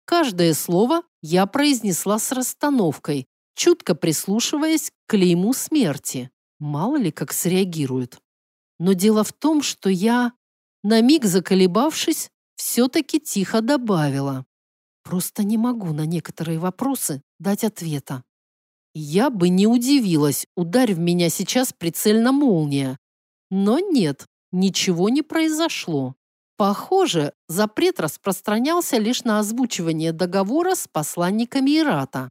Каждое слово я произнесла с расстановкой, чутко прислушиваясь к клейму смерти. Мало ли как среагирует. Но дело в том, что я, на миг заколебавшись, все-таки тихо добавила. Просто не могу на некоторые вопросы дать ответа. Я бы не удивилась, ударь в меня сейчас прицельно молния. Но нет, ничего не произошло. Похоже, запрет распространялся лишь на озвучивание договора с посланниками Ирата.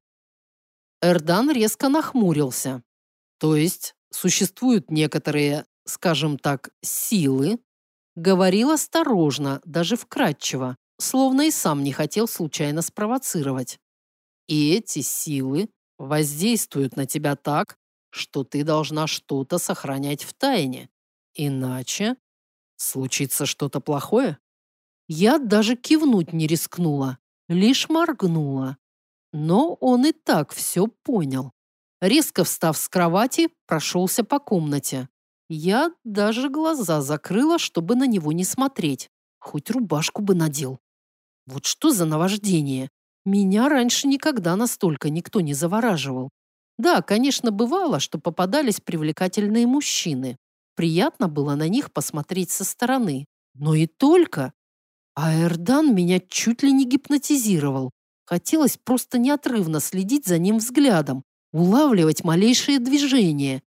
Эрдан резко нахмурился. То есть существуют некоторые, скажем так, силы, говорил осторожно, даже вкратчиво, словно и сам не хотел случайно спровоцировать. И эти силы воздействуют на тебя так, что ты должна что-то сохранять в тайне. Иначе случится что-то плохое. Я даже кивнуть не рискнула, лишь моргнула. Но он и так все понял. Резко встав с кровати, прошелся по комнате. Я даже глаза закрыла, чтобы на него не смотреть. Хоть рубашку бы надел. Вот что за наваждение? Меня раньше никогда настолько никто не завораживал. Да, конечно, бывало, что попадались привлекательные мужчины. Приятно было на них посмотреть со стороны. Но и только. А Эрдан меня чуть ли не гипнотизировал. Хотелось просто неотрывно следить за ним взглядом, улавливать малейшие движения.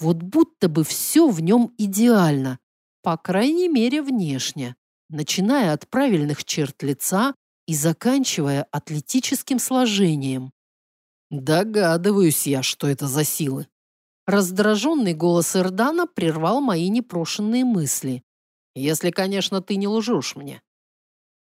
Вот будто бы все в нем идеально, по крайней мере внешне, начиная от правильных черт лица и заканчивая атлетическим сложением. Догадываюсь я, что это за силы. Раздраженный голос Эрдана прервал мои непрошенные мысли. Если, конечно, ты не лжешь мне.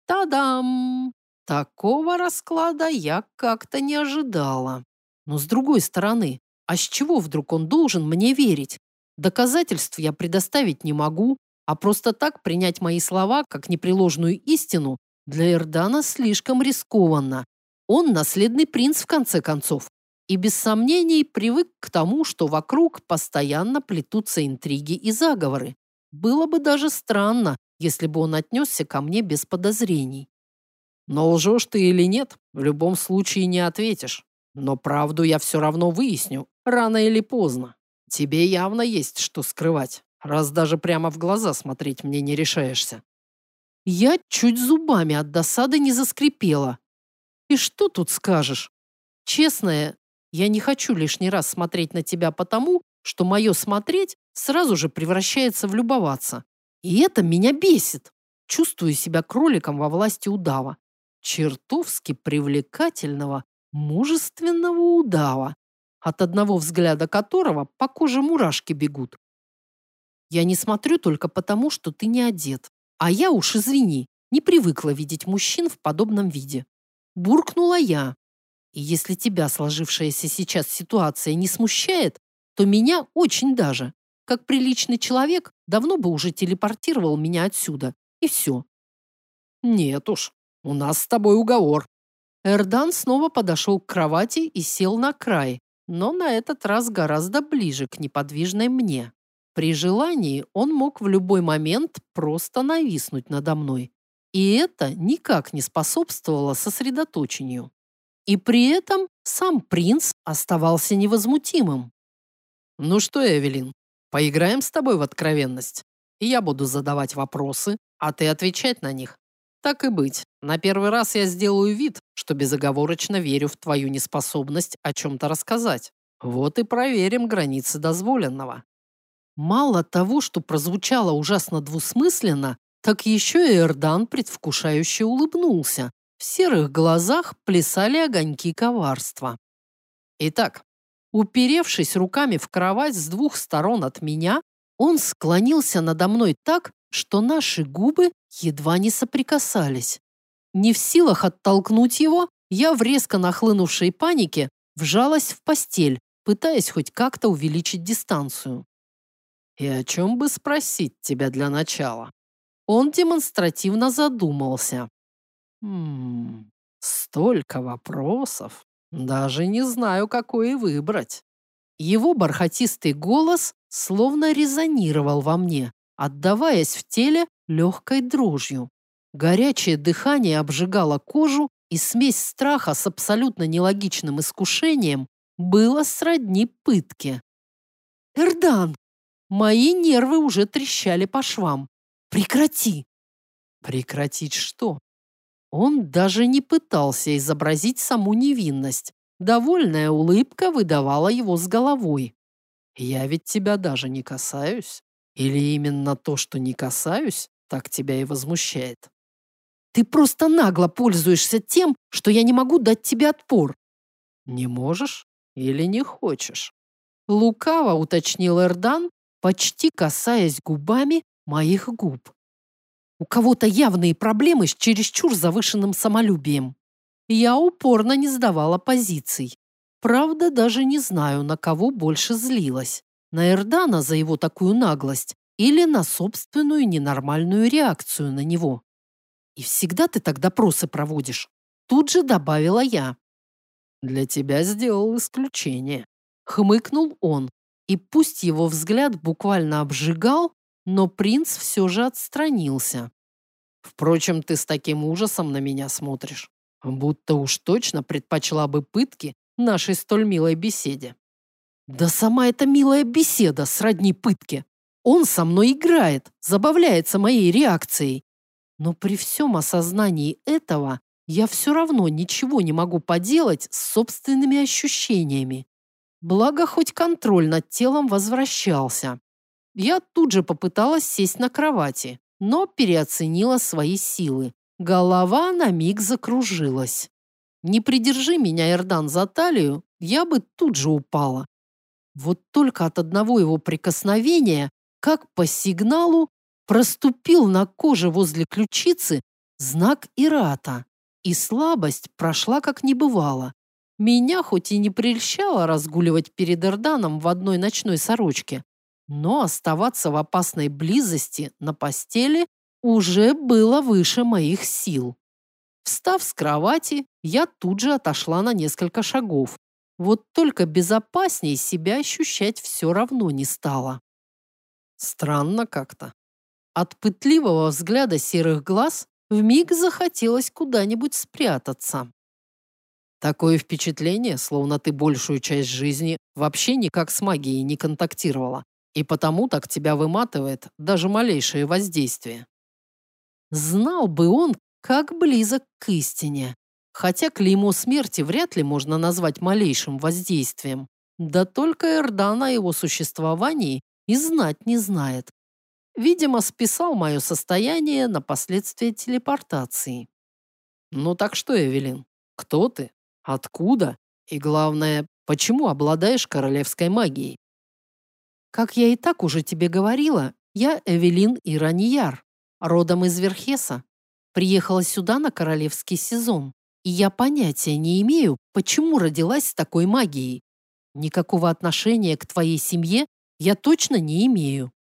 Та-дам! Такого расклада я как-то не ожидала. Но с другой стороны, а с чего вдруг он должен мне верить? Доказательств я предоставить не могу, а просто так принять мои слова как непреложную истину для Эрдана слишком рискованно. Он наследный принц в конце концов. И без сомнений привык к тому, что вокруг постоянно плетутся интриги и заговоры. Было бы даже странно, если бы он отнесся ко мне без подозрений. Но лжешь ты или нет, в любом случае не ответишь. Но правду я все равно выясню, рано или поздно. Тебе явно есть что скрывать, раз даже прямо в глаза смотреть мне не решаешься. Я чуть зубами от досады не заскрипела. И что тут скажешь? Честное, я не хочу лишний раз смотреть на тебя потому, что мое смотреть сразу же превращается в любоваться. И это меня бесит. Чувствую себя кроликом во власти удава. Чертовски привлекательного мужественного удава, от одного взгляда которого по коже мурашки бегут. Я не смотрю только потому, что ты не одет. А я уж, извини, не привыкла видеть мужчин в подобном виде. Буркнула я. И если тебя сложившаяся сейчас ситуация не смущает, то меня очень даже. Как приличный человек, давно бы уже телепортировал меня отсюда. И все. Нет уж, у нас с тобой уговор. Эрдан снова подошел к кровати и сел на край, но на этот раз гораздо ближе к неподвижной мне. При желании он мог в любой момент просто нависнуть надо мной. и это никак не способствовало сосредоточению. И при этом сам принц оставался невозмутимым. «Ну что, Эвелин, поиграем с тобой в откровенность? Я буду задавать вопросы, а ты отвечать на них. Так и быть, на первый раз я сделаю вид, что безоговорочно верю в твою неспособность о чем-то рассказать. Вот и проверим границы дозволенного». Мало того, что прозвучало ужасно двусмысленно, так еще и Эрдан предвкушающе улыбнулся. В серых глазах плясали огоньки коварства. Итак, уперевшись руками в кровать с двух сторон от меня, он склонился надо мной так, что наши губы едва не соприкасались. Не в силах оттолкнуть его, я в резко нахлынувшей панике вжалась в постель, пытаясь хоть как-то увеличить дистанцию. «И о чем бы спросить тебя для начала?» Он демонстративно задумался. «Хм, столько вопросов. Даже не знаю, какой выбрать». Его бархатистый голос словно резонировал во мне, отдаваясь в теле легкой дрожью. Горячее дыхание обжигало кожу, и смесь страха с абсолютно нелогичным искушением было сродни пытке. «Эрдан!» Мои нервы уже трещали по швам. Прекрати. Прекратить что? Он даже не пытался изобразить саму невинность. Довольная улыбка выдавала его с головой. Я ведь тебя даже не касаюсь. Или именно то, что не касаюсь, так тебя и возмущает? Ты просто нагло пользуешься тем, что я не могу дать тебе отпор. Не можешь или не хочешь? Лукаво уточнил Эрдан, почти касаясь губами моих губ. У кого-то явные проблемы с чересчур завышенным самолюбием. Я упорно не сдавала позиций. Правда, даже не знаю, на кого больше злилась. На Эрдана за его такую наглость или на собственную ненормальную реакцию на него. И всегда ты так допросы проводишь. Тут же добавила я. Для тебя сделал исключение. Хмыкнул он, и пусть его взгляд буквально обжигал, но принц все же отстранился. Впрочем, ты с таким ужасом на меня смотришь, будто уж точно предпочла бы пытки нашей столь милой беседе. Да сама эта милая беседа сродни пытке. Он со мной играет, забавляется моей реакцией. Но при всем осознании этого я все равно ничего не могу поделать с собственными ощущениями. Благо, хоть контроль над телом возвращался. Я тут же попыталась сесть на кровати, но переоценила свои силы. Голова на миг закружилась. Не придержи меня, Эрдан, за талию, я бы тут же упала. Вот только от одного его прикосновения, как по сигналу, проступил на коже возле ключицы знак Ирата, и слабость прошла как не бывало. Меня хоть и не прельщало разгуливать перед Эрданом в одной ночной сорочке, но оставаться в опасной близости на постели уже было выше моих сил. Встав с кровати, я тут же отошла на несколько шагов. Вот только безопасней себя ощущать все равно не стало. Странно как-то. От пытливого взгляда серых глаз вмиг захотелось куда-нибудь спрятаться. Такое впечатление, словно ты большую часть жизни вообще никак с магией не контактировала, и потому так тебя выматывает даже малейшее воздействие. Знал бы он, как близок к истине. Хотя клеймо смерти вряд ли можно назвать малейшим воздействием. Да только Эрдан о его существовании и знать не знает. Видимо, списал мое состояние на последствия телепортации. Ну так что, Эвелин, кто ты? Откуда? И главное, почему обладаешь королевской магией? Как я и так уже тебе говорила, я Эвелин Иранияр, родом из Верхеса. Приехала сюда на королевский сезон, и я понятия не имею, почему родилась с такой магией. Никакого отношения к твоей семье я точно не имею.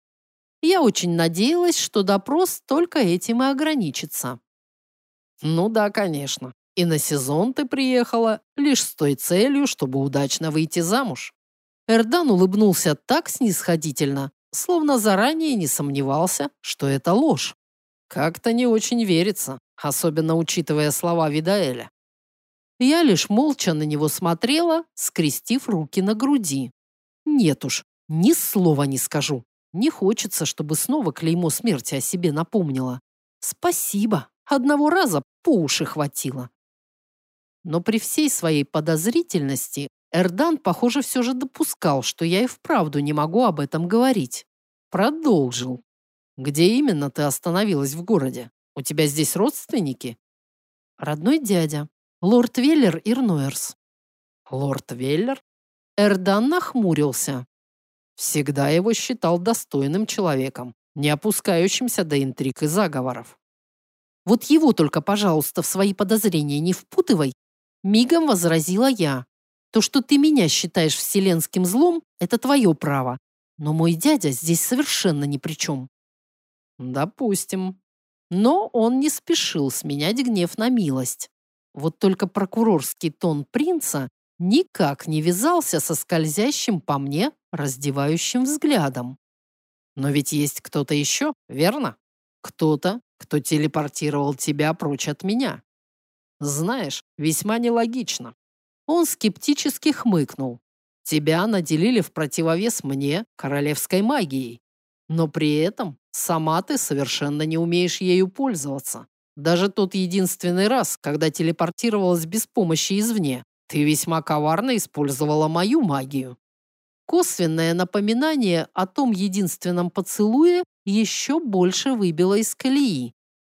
Я очень надеялась, что допрос только этим и ограничится. Ну да, конечно. И на сезон ты приехала лишь с той целью, чтобы удачно выйти замуж. Эрдан улыбнулся так снисходительно, словно заранее не сомневался, что это ложь. Как-то не очень верится, особенно учитывая слова Видаэля. Я лишь молча на него смотрела, скрестив руки на груди. Нет уж, ни слова не скажу. Не хочется, чтобы снова клеймо смерти о себе напомнило. Спасибо, одного раза по уши хватило. Но при всей своей подозрительности Эрдан, похоже, все же допускал, что я и вправду не могу об этом говорить. Продолжил. «Где именно ты остановилась в городе? У тебя здесь родственники?» «Родной дядя. Лорд Веллер Ирнуэрс». «Лорд Веллер?» Эрдан нахмурился. Всегда его считал достойным человеком, не опускающимся до интриг и заговоров. «Вот его только, пожалуйста, в свои подозрения не впутывай», мигом возразила я. «То, что ты меня считаешь вселенским злом, это твое право, но мой дядя здесь совершенно ни при чем». «Допустим». Но он не спешил сменять гнев на милость. Вот только прокурорский тон принца никак не вязался со скользящим по мне раздевающим взглядом. Но ведь есть кто-то еще, верно? Кто-то, кто телепортировал тебя прочь от меня. Знаешь, весьма нелогично. Он скептически хмыкнул. Тебя наделили в противовес мне, королевской магией. Но при этом сама ты совершенно не умеешь ею пользоваться. Даже тот единственный раз, когда телепортировалась без помощи извне, ты весьма коварно использовала мою магию. Косвенное напоминание о том единственном поцелуе еще больше выбило из колеи.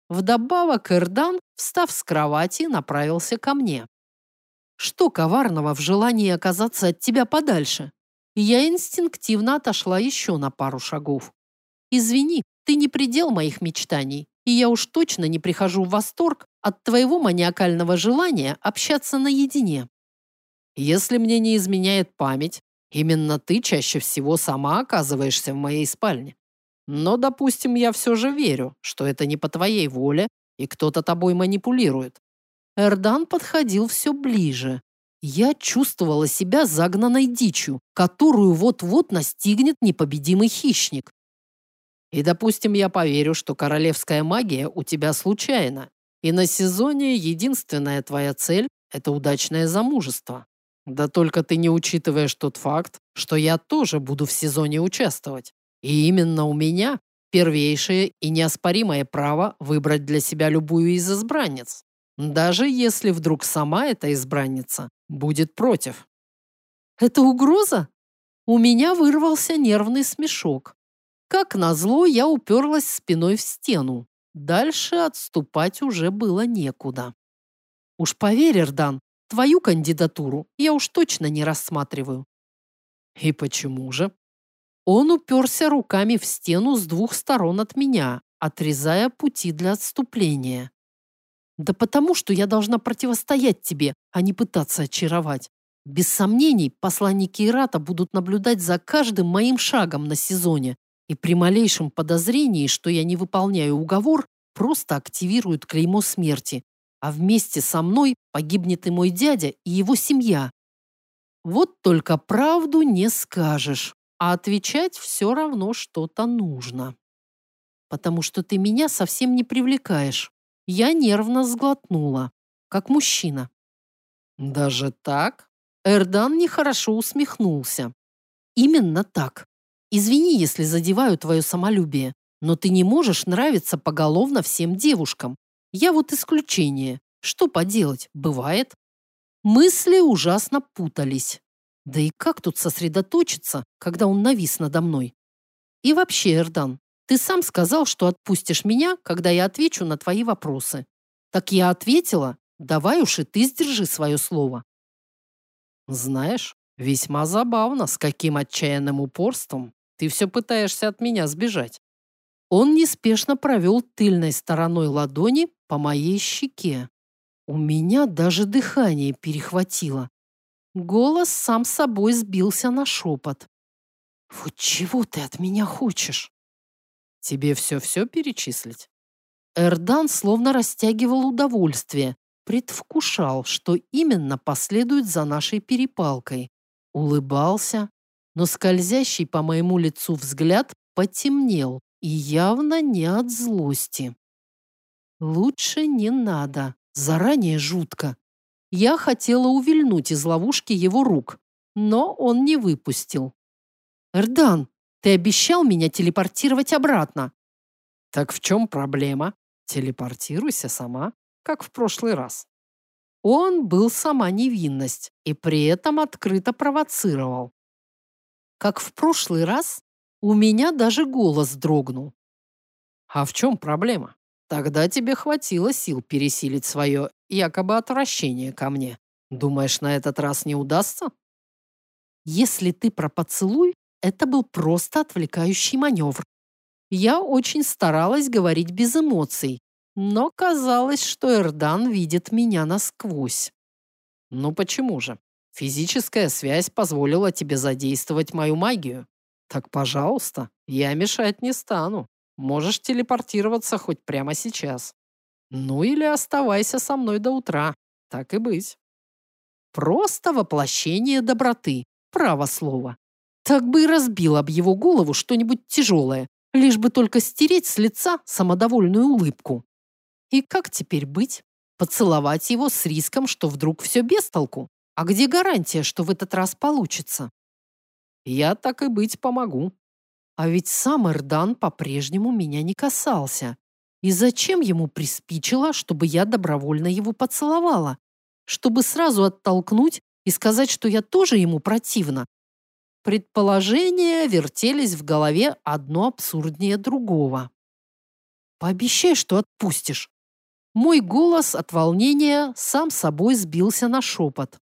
Вдобавок Эрдан, встав с кровати, направился ко мне. Что коварного в желании оказаться от тебя подальше? Я инстинктивно отошла еще на пару шагов. Извини, ты не предел моих мечтаний, и я уж точно не прихожу в восторг от твоего маниакального желания общаться наедине. Если мне не изменяет память, Именно ты чаще всего сама оказываешься в моей спальне. Но, допустим, я все же верю, что это не по твоей воле, и кто-то тобой манипулирует. Эрдан подходил все ближе. Я чувствовала себя загнанной дичью, которую вот-вот настигнет непобедимый хищник. И, допустим, я поверю, что королевская магия у тебя случайна, и на сезоне единственная твоя цель – это удачное замужество. Да только ты не учитываешь тот факт, что я тоже буду в сезоне участвовать. И именно у меня первейшее и неоспоримое право выбрать для себя любую из избранниц. Даже если вдруг сама эта избранница будет против. Это угроза? У меня вырвался нервный смешок. Как назло, я уперлась спиной в стену. Дальше отступать уже было некуда. Уж поверь, Эрдан, Твою кандидатуру я уж точно не рассматриваю. И почему же? Он уперся руками в стену с двух сторон от меня, отрезая пути для отступления. Да потому, что я должна противостоять тебе, а не пытаться очаровать. Без сомнений, посланники Ирата будут наблюдать за каждым моим шагом на сезоне, и при малейшем подозрении, что я не выполняю уговор, просто активируют клеймо смерти, а вместе со мной погибнет и мой дядя, и его семья. Вот только правду не скажешь, а отвечать все равно что-то нужно. Потому что ты меня совсем не привлекаешь. Я нервно сглотнула, как мужчина. Даже так? Эрдан нехорошо усмехнулся. Именно так. Извини, если задеваю твое самолюбие, но ты не можешь нравиться поголовно всем девушкам. Я вот исключение. Что поделать, бывает. Мысли ужасно путались. Да и как тут сосредоточиться, когда он навис надо мной? И вообще, Эрдан, ты сам сказал, что отпустишь меня, когда я отвечу на твои вопросы. Так я ответила, давай уж и ты сдержи свое слово. Знаешь, весьма забавно, с каким отчаянным упорством ты все пытаешься от меня сбежать. Он неспешно провел тыльной стороной ладони по моей щеке. У меня даже дыхание перехватило. Голос сам собой сбился на шепот. «Вот чего ты от меня хочешь?» «Тебе все-все перечислить?» Эрдан словно растягивал удовольствие, предвкушал, что именно последует за нашей перепалкой. Улыбался, но скользящий по моему лицу взгляд потемнел и явно не от злости. Лучше не надо. Заранее жутко. Я хотела увильнуть из ловушки его рук, но он не выпустил. «Эрдан, ты обещал меня телепортировать обратно». «Так в чем проблема? Телепортируйся сама, как в прошлый раз». Он был сама невинность и при этом открыто провоцировал. Как в прошлый раз, у меня даже голос дрогнул. «А в чем проблема? Тогда тебе хватило сил пересилить свое якобы отвращение ко мне. Думаешь, на этот раз не удастся?» «Если ты про поцелуй, это был просто отвлекающий маневр. Я очень старалась говорить без эмоций, но казалось, что Эрдан видит меня насквозь. Ну почему же? Физическая связь позволила тебе задействовать мою магию. Так, пожалуйста, я мешать не стану. Можешь телепортироваться хоть прямо сейчас. Ну или оставайся со мной до утра. Так и быть. Просто воплощение доброты. Право слово. Так бы и разбил об его голову что-нибудь тяжелое, лишь бы только стереть с лица самодовольную улыбку. И как теперь быть? Поцеловать его с риском, что вдруг все без толку? А где гарантия, что в этот раз получится? Я так и быть помогу. А ведь сам Эрдан по-прежнему меня не касался. И зачем ему приспичило, чтобы я добровольно его поцеловала? Чтобы сразу оттолкнуть и сказать, что я тоже ему противна? Предположения вертелись в голове одно абсурднее другого. «Пообещай, что отпустишь». Мой голос от волнения сам собой сбился на шепот.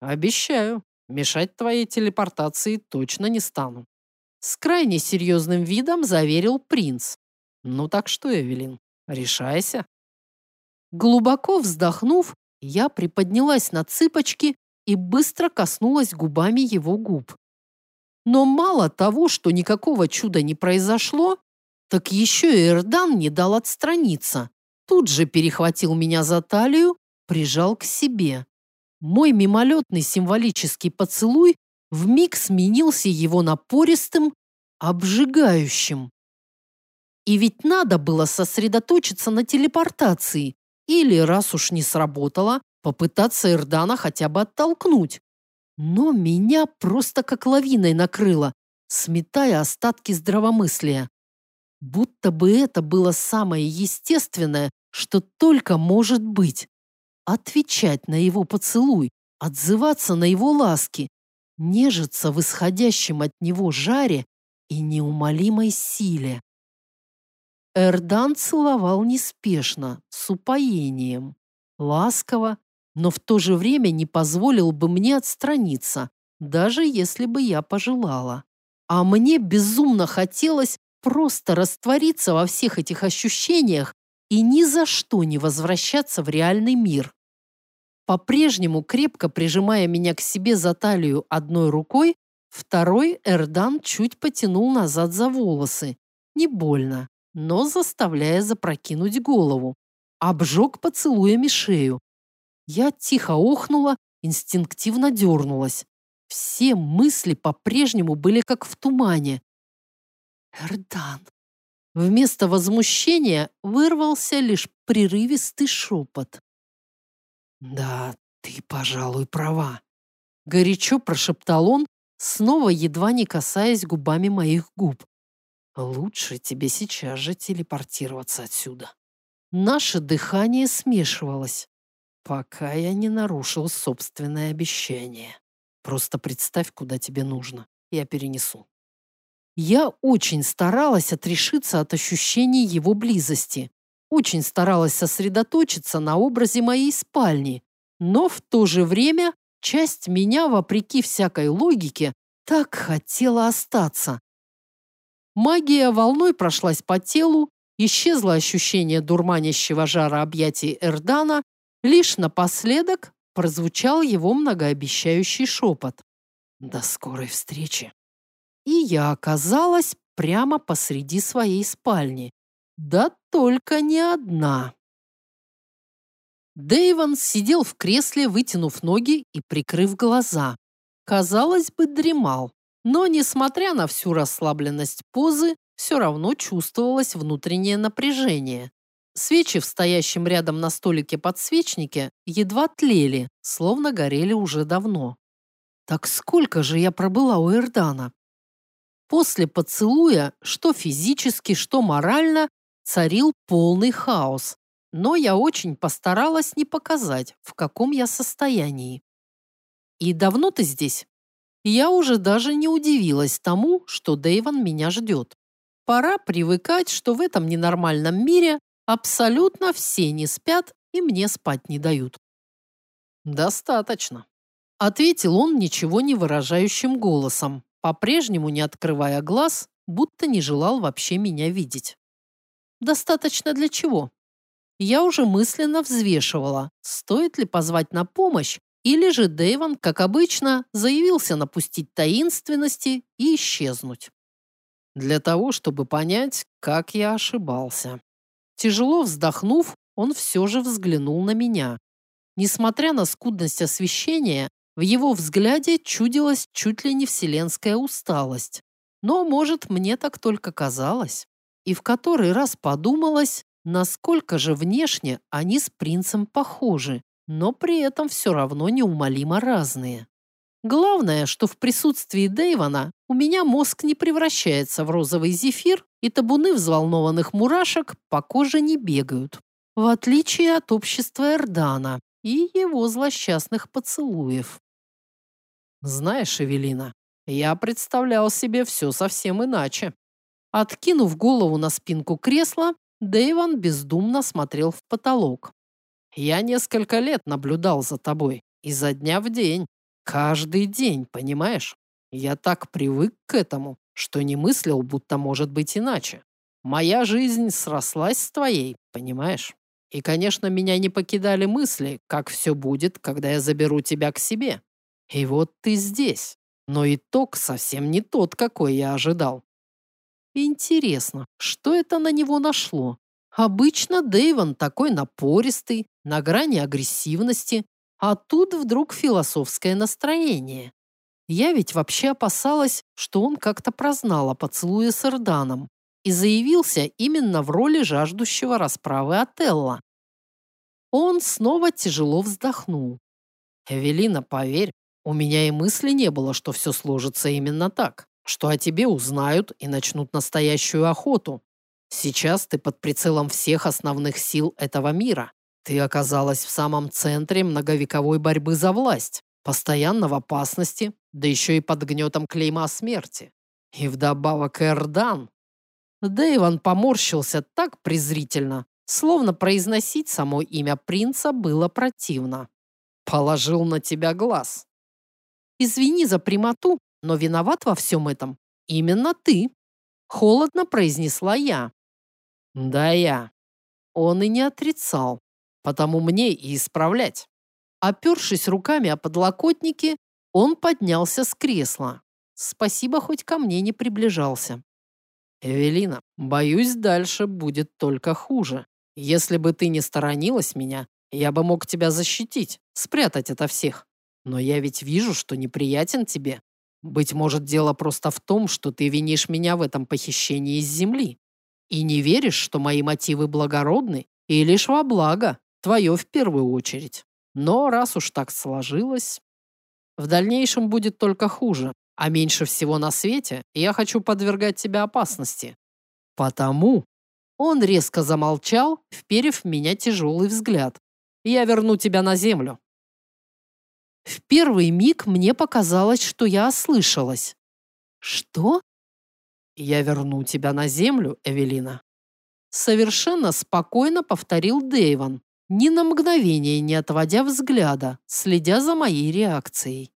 «Обещаю, мешать твоей телепортации точно не стану». С крайне серьезным видом заверил принц. «Ну так что, Эвелин, решайся». Глубоко вздохнув, я приподнялась на цыпочки и быстро коснулась губами его губ. Но мало того, что никакого чуда не произошло, так еще и Эрдан не дал отстраниться. Тут же перехватил меня за талию, прижал к себе. Мой мимолетный символический поцелуй вмиг сменился его напористым, обжигающим. И ведь надо было сосредоточиться на телепортации или, раз уж не сработало, попытаться Эрдана хотя бы оттолкнуть. Но меня просто как лавиной накрыло, сметая остатки здравомыслия. Будто бы это было самое естественное, что только может быть. Отвечать на его поцелуй, отзываться на его ласки, нежиться в исходящем от него жаре и неумолимой силе. Эрдан целовал неспешно, с упоением, ласково, но в то же время не позволил бы мне отстраниться, даже если бы я пожелала. А мне безумно хотелось просто раствориться во всех этих ощущениях и ни за что не возвращаться в реальный мир. По-прежнему крепко прижимая меня к себе за талию одной рукой, второй Эрдан чуть потянул назад за волосы. Не больно, но заставляя запрокинуть голову. Обжег поцелуями шею. Я тихо охнула, инстинктивно дернулась. Все мысли по-прежнему были как в тумане. «Эрдан!» Вместо возмущения вырвался лишь прерывистый шепот. «Да, ты, пожалуй, права», — горячо прошептал он, снова едва не касаясь губами моих губ. «Лучше тебе сейчас же телепортироваться отсюда». Наше дыхание смешивалось, пока я не нарушил собственное обещание. Просто представь, куда тебе нужно. Я перенесу. Я очень старалась отрешиться от ощущений его близости. Очень старалась сосредоточиться на образе моей спальни. Но в то же время часть меня, вопреки всякой логике, так хотела остаться. Магия волной прошлась по телу, исчезло ощущение дурманящего жара объятий Эрдана, лишь напоследок прозвучал его многообещающий шепот. «До скорой встречи!» и я оказалась прямо посреди своей спальни. Да только не одна. Дэйвон сидел в кресле, вытянув ноги и прикрыв глаза. Казалось бы, дремал. Но, несмотря на всю расслабленность позы, все равно чувствовалось внутреннее напряжение. Свечи в стоящем рядом на столике подсвечнике едва тлели, словно горели уже давно. Так сколько же я пробыла у Эрдана? После поцелуя, что физически, что морально, царил полный хаос. Но я очень постаралась не показать, в каком я состоянии. «И давно ты здесь?» Я уже даже не удивилась тому, что Дэйван меня ждет. Пора привыкать, что в этом ненормальном мире абсолютно все не спят и мне спать не дают. «Достаточно», — ответил он ничего не выражающим голосом, по-прежнему не открывая глаз, будто не желал вообще меня видеть. «Достаточно для чего?» Я уже мысленно взвешивала, стоит ли позвать на помощь, или же Дэйван, как обычно, заявился напустить таинственности и исчезнуть. Для того, чтобы понять, как я ошибался. Тяжело вздохнув, он все же взглянул на меня. Несмотря на скудность освещения, в его взгляде чудилась чуть ли не вселенская усталость. Но, может, мне так только казалось. И в который раз подумалось, насколько же внешне они с принцем похожи, но при этом все равно неумолимо разные. Главное, что в присутствии Дэйвана у меня мозг не превращается в розовый зефир, и табуны взволнованных мурашек по коже не бегают, в отличие от общества Эрдана и его злосчастных поцелуев. Знаешь, Эвелина, я представлял себе все совсем иначе. Откинув голову на спинку кресла, Дэйван бездумно смотрел в потолок. Я несколько лет наблюдал за тобой, изо дня в день, каждый день, понимаешь? Я так привык к этому, что не мыслил, будто может быть иначе. Моя жизнь срослась с твоей, понимаешь? И, конечно, меня не покидали мысли, как все будет, когда я заберу тебя к себе. И вот ты здесь. Но итог совсем не тот, какой я ожидал. Интересно, что это на него нашло? Обычно Дэйвон такой напористый, на грани агрессивности, а тут вдруг философское настроение. Я ведь вообще опасалась, что он как-то прознал о поцелуе с Эрданом и заявился именно в роли жаждущего расправы Отелла. Он снова тяжело вздохнул. «Эвелина, поверь, у меня и мысли не было, что все сложится именно так, что о тебе узнают и начнут настоящую охоту. Сейчас ты под прицелом всех основных сил этого мира. Ты оказалась в самом центре многовековой борьбы за власть, постоянно в опасности, да еще и под гнетом клейма смерти. И вдобавок Эрдан. Дэйван поморщился так презрительно, словно произносить само имя принца было противно. Положил на тебя глаз. Извини за прямоту, но виноват во всем этом именно ты. Холодно произнесла я. Да я. Он и не отрицал, потому мне и исправлять. Опершись руками о подлокотники, он поднялся с кресла. Спасибо, хоть ко мне не приближался. «Эвелина, боюсь, дальше будет только хуже. Если бы ты не сторонилась меня, я бы мог тебя защитить, спрятать ото всех. Но я ведь вижу, что неприятен тебе. Быть может, дело просто в том, что ты винишь меня в этом похищении из земли. И не веришь, что мои мотивы благородны и лишь во благо, твое в первую очередь. Но раз уж так сложилось, в дальнейшем будет только хуже, а меньше всего на свете я хочу подвергать тебя опасности. Потому он резко замолчал, вперев в меня тяжелый взгляд. Я верну тебя на землю. В первый миг мне показалось, что я ослышалась. Что? Я верну тебя на землю, Эвелина. Совершенно спокойно повторил Дэйван, ни на мгновение не отводя взгляда, следя за моей реакцией.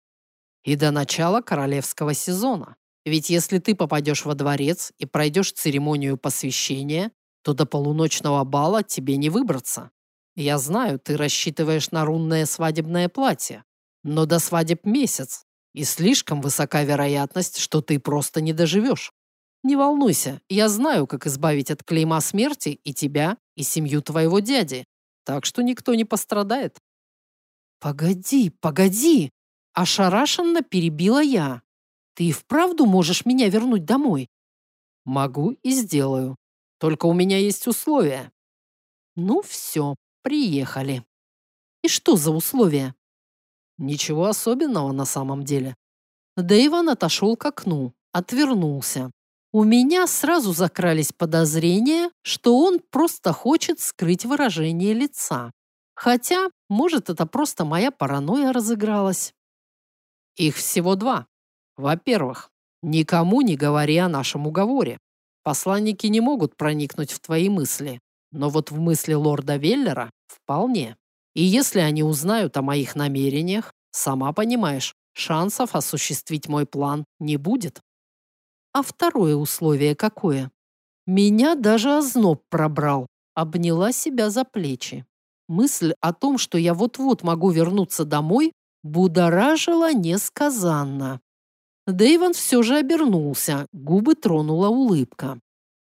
И до начала королевского сезона. Ведь если ты попадешь во дворец и пройдешь церемонию посвящения, то до полуночного бала тебе не выбраться. Я знаю, ты рассчитываешь на рунное свадебное платье, но до свадеб месяц, и слишком высока вероятность, что ты просто не доживешь. Не волнуйся, я знаю, как избавить от клейма смерти и тебя, и семью твоего дяди, так что никто не пострадает. Погоди, погоди, ошарашенно перебила я. Ты и вправду можешь меня вернуть домой? Могу и сделаю. Только у меня есть условия. Ну все, приехали. И что за условия? Ничего особенного на самом деле. Дэйван отошел к окну, отвернулся. У меня сразу закрались подозрения, что он просто хочет скрыть выражение лица. Хотя, может, это просто моя паранойя разыгралась. Их всего два. Во-первых, никому не говори о нашем уговоре. Посланники не могут проникнуть в твои мысли, но вот в мысли лорда Веллера вполне. И если они узнают о моих намерениях, сама понимаешь, шансов осуществить мой план не будет. А второе условие какое? Меня даже озноб пробрал, обняла себя за плечи. Мысль о том, что я вот-вот могу вернуться домой, будоражила несказанно. Дэйван все же обернулся, губы тронула улыбка.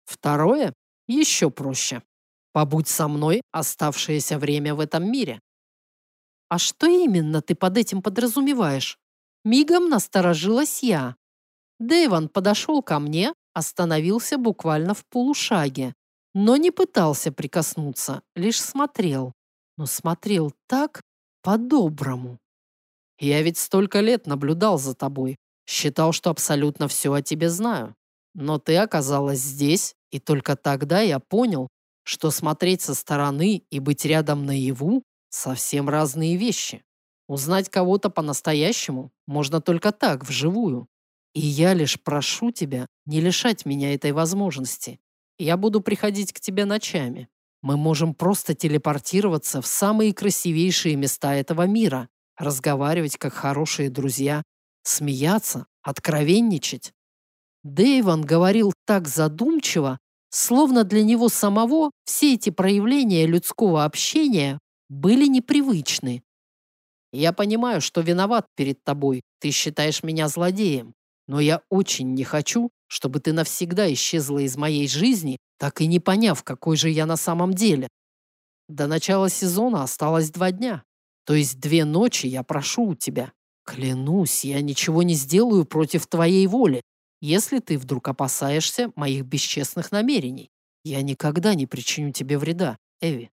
Второе еще проще. Побудь со мной оставшееся время в этом мире. А что именно ты под этим подразумеваешь? Мигом насторожилась я. Дэйван подошел ко мне, остановился буквально в полушаге, но не пытался прикоснуться, лишь смотрел. Но смотрел так по-доброму. Я ведь столько лет наблюдал за тобой, считал, что абсолютно все о тебе знаю. Но ты оказалась здесь, и только тогда я понял, что смотреть со стороны и быть рядом наяву – совсем разные вещи. Узнать кого-то по-настоящему можно только так, вживую. И я лишь прошу тебя не лишать меня этой возможности. Я буду приходить к тебе ночами. Мы можем просто телепортироваться в самые красивейшие места этого мира, разговаривать как хорошие друзья, смеяться, откровенничать. Дэйван говорил так задумчиво, словно для него самого все эти проявления людского общения были непривычны. «Я понимаю, что виноват перед тобой, ты считаешь меня злодеем, но я очень не хочу, чтобы ты навсегда исчезла из моей жизни, так и не поняв, какой же я на самом деле. До начала сезона осталось два дня, то есть две ночи я прошу у тебя. Клянусь, я ничего не сделаю против твоей воли, если ты вдруг опасаешься моих бесчестных намерений. Я никогда не причиню тебе вреда, Эви.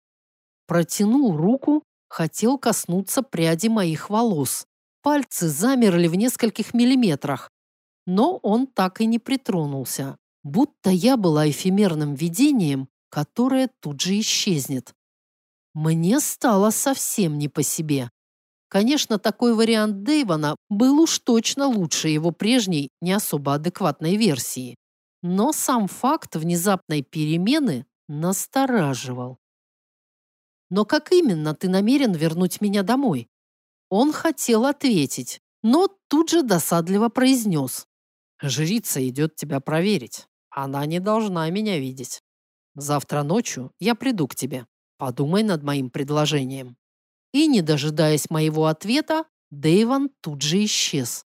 Протянул руку, хотел коснуться пряди моих волос. Пальцы замерли в нескольких миллиметрах, но он так и не притронулся, будто я была эфемерным видением, которое тут же исчезнет. Мне стало совсем не по себе. Конечно, такой вариант Дэйвана был уж точно лучше его прежней, не особо адекватной версии. Но сам факт внезапной перемены настораживал. «Но как именно ты намерен вернуть меня домой?» Он хотел ответить, но тут же досадливо произнес. «Жрица идет тебя проверить. Она не должна меня видеть. Завтра ночью я приду к тебе. Подумай над моим предложением». И, не дожидаясь моего ответа, Дэйван тут же исчез.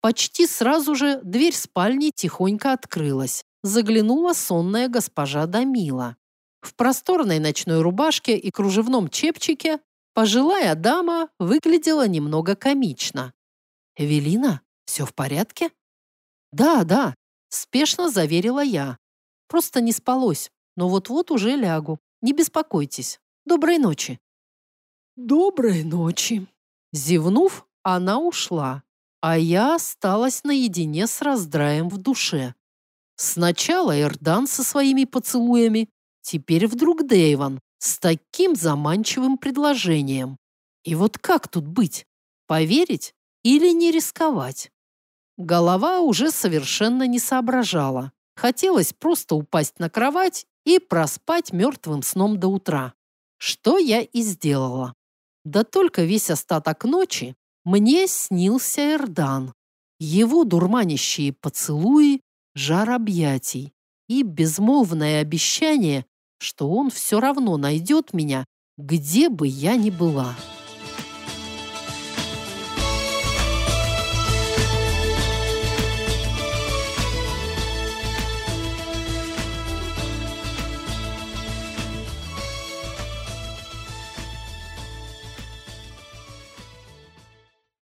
Почти сразу же дверь спальни тихонько открылась. Заглянула сонная госпожа Дамила. В просторной ночной рубашке и кружевном чепчике пожилая дама выглядела немного комично. «Эвелина, все в порядке?» «Да, да», – спешно заверила я. «Просто не спалось, но вот-вот уже лягу. Не беспокойтесь. Доброй ночи». «Доброй ночи!» Зевнув, она ушла, а я осталась наедине с раздраем в душе. Сначала Эрдан со своими поцелуями, теперь вдруг Дэйван с таким заманчивым предложением. И вот как тут быть? Поверить или не рисковать? Голова уже совершенно не соображала. Хотелось просто упасть на кровать и проспать мертвым сном до утра. Что я и сделала. Да только весь остаток ночи мне снился Эрдан. Его дурманящие поцелуи, жар объятий и безмолвное обещание, что он все равно найдет меня, где бы я ни была.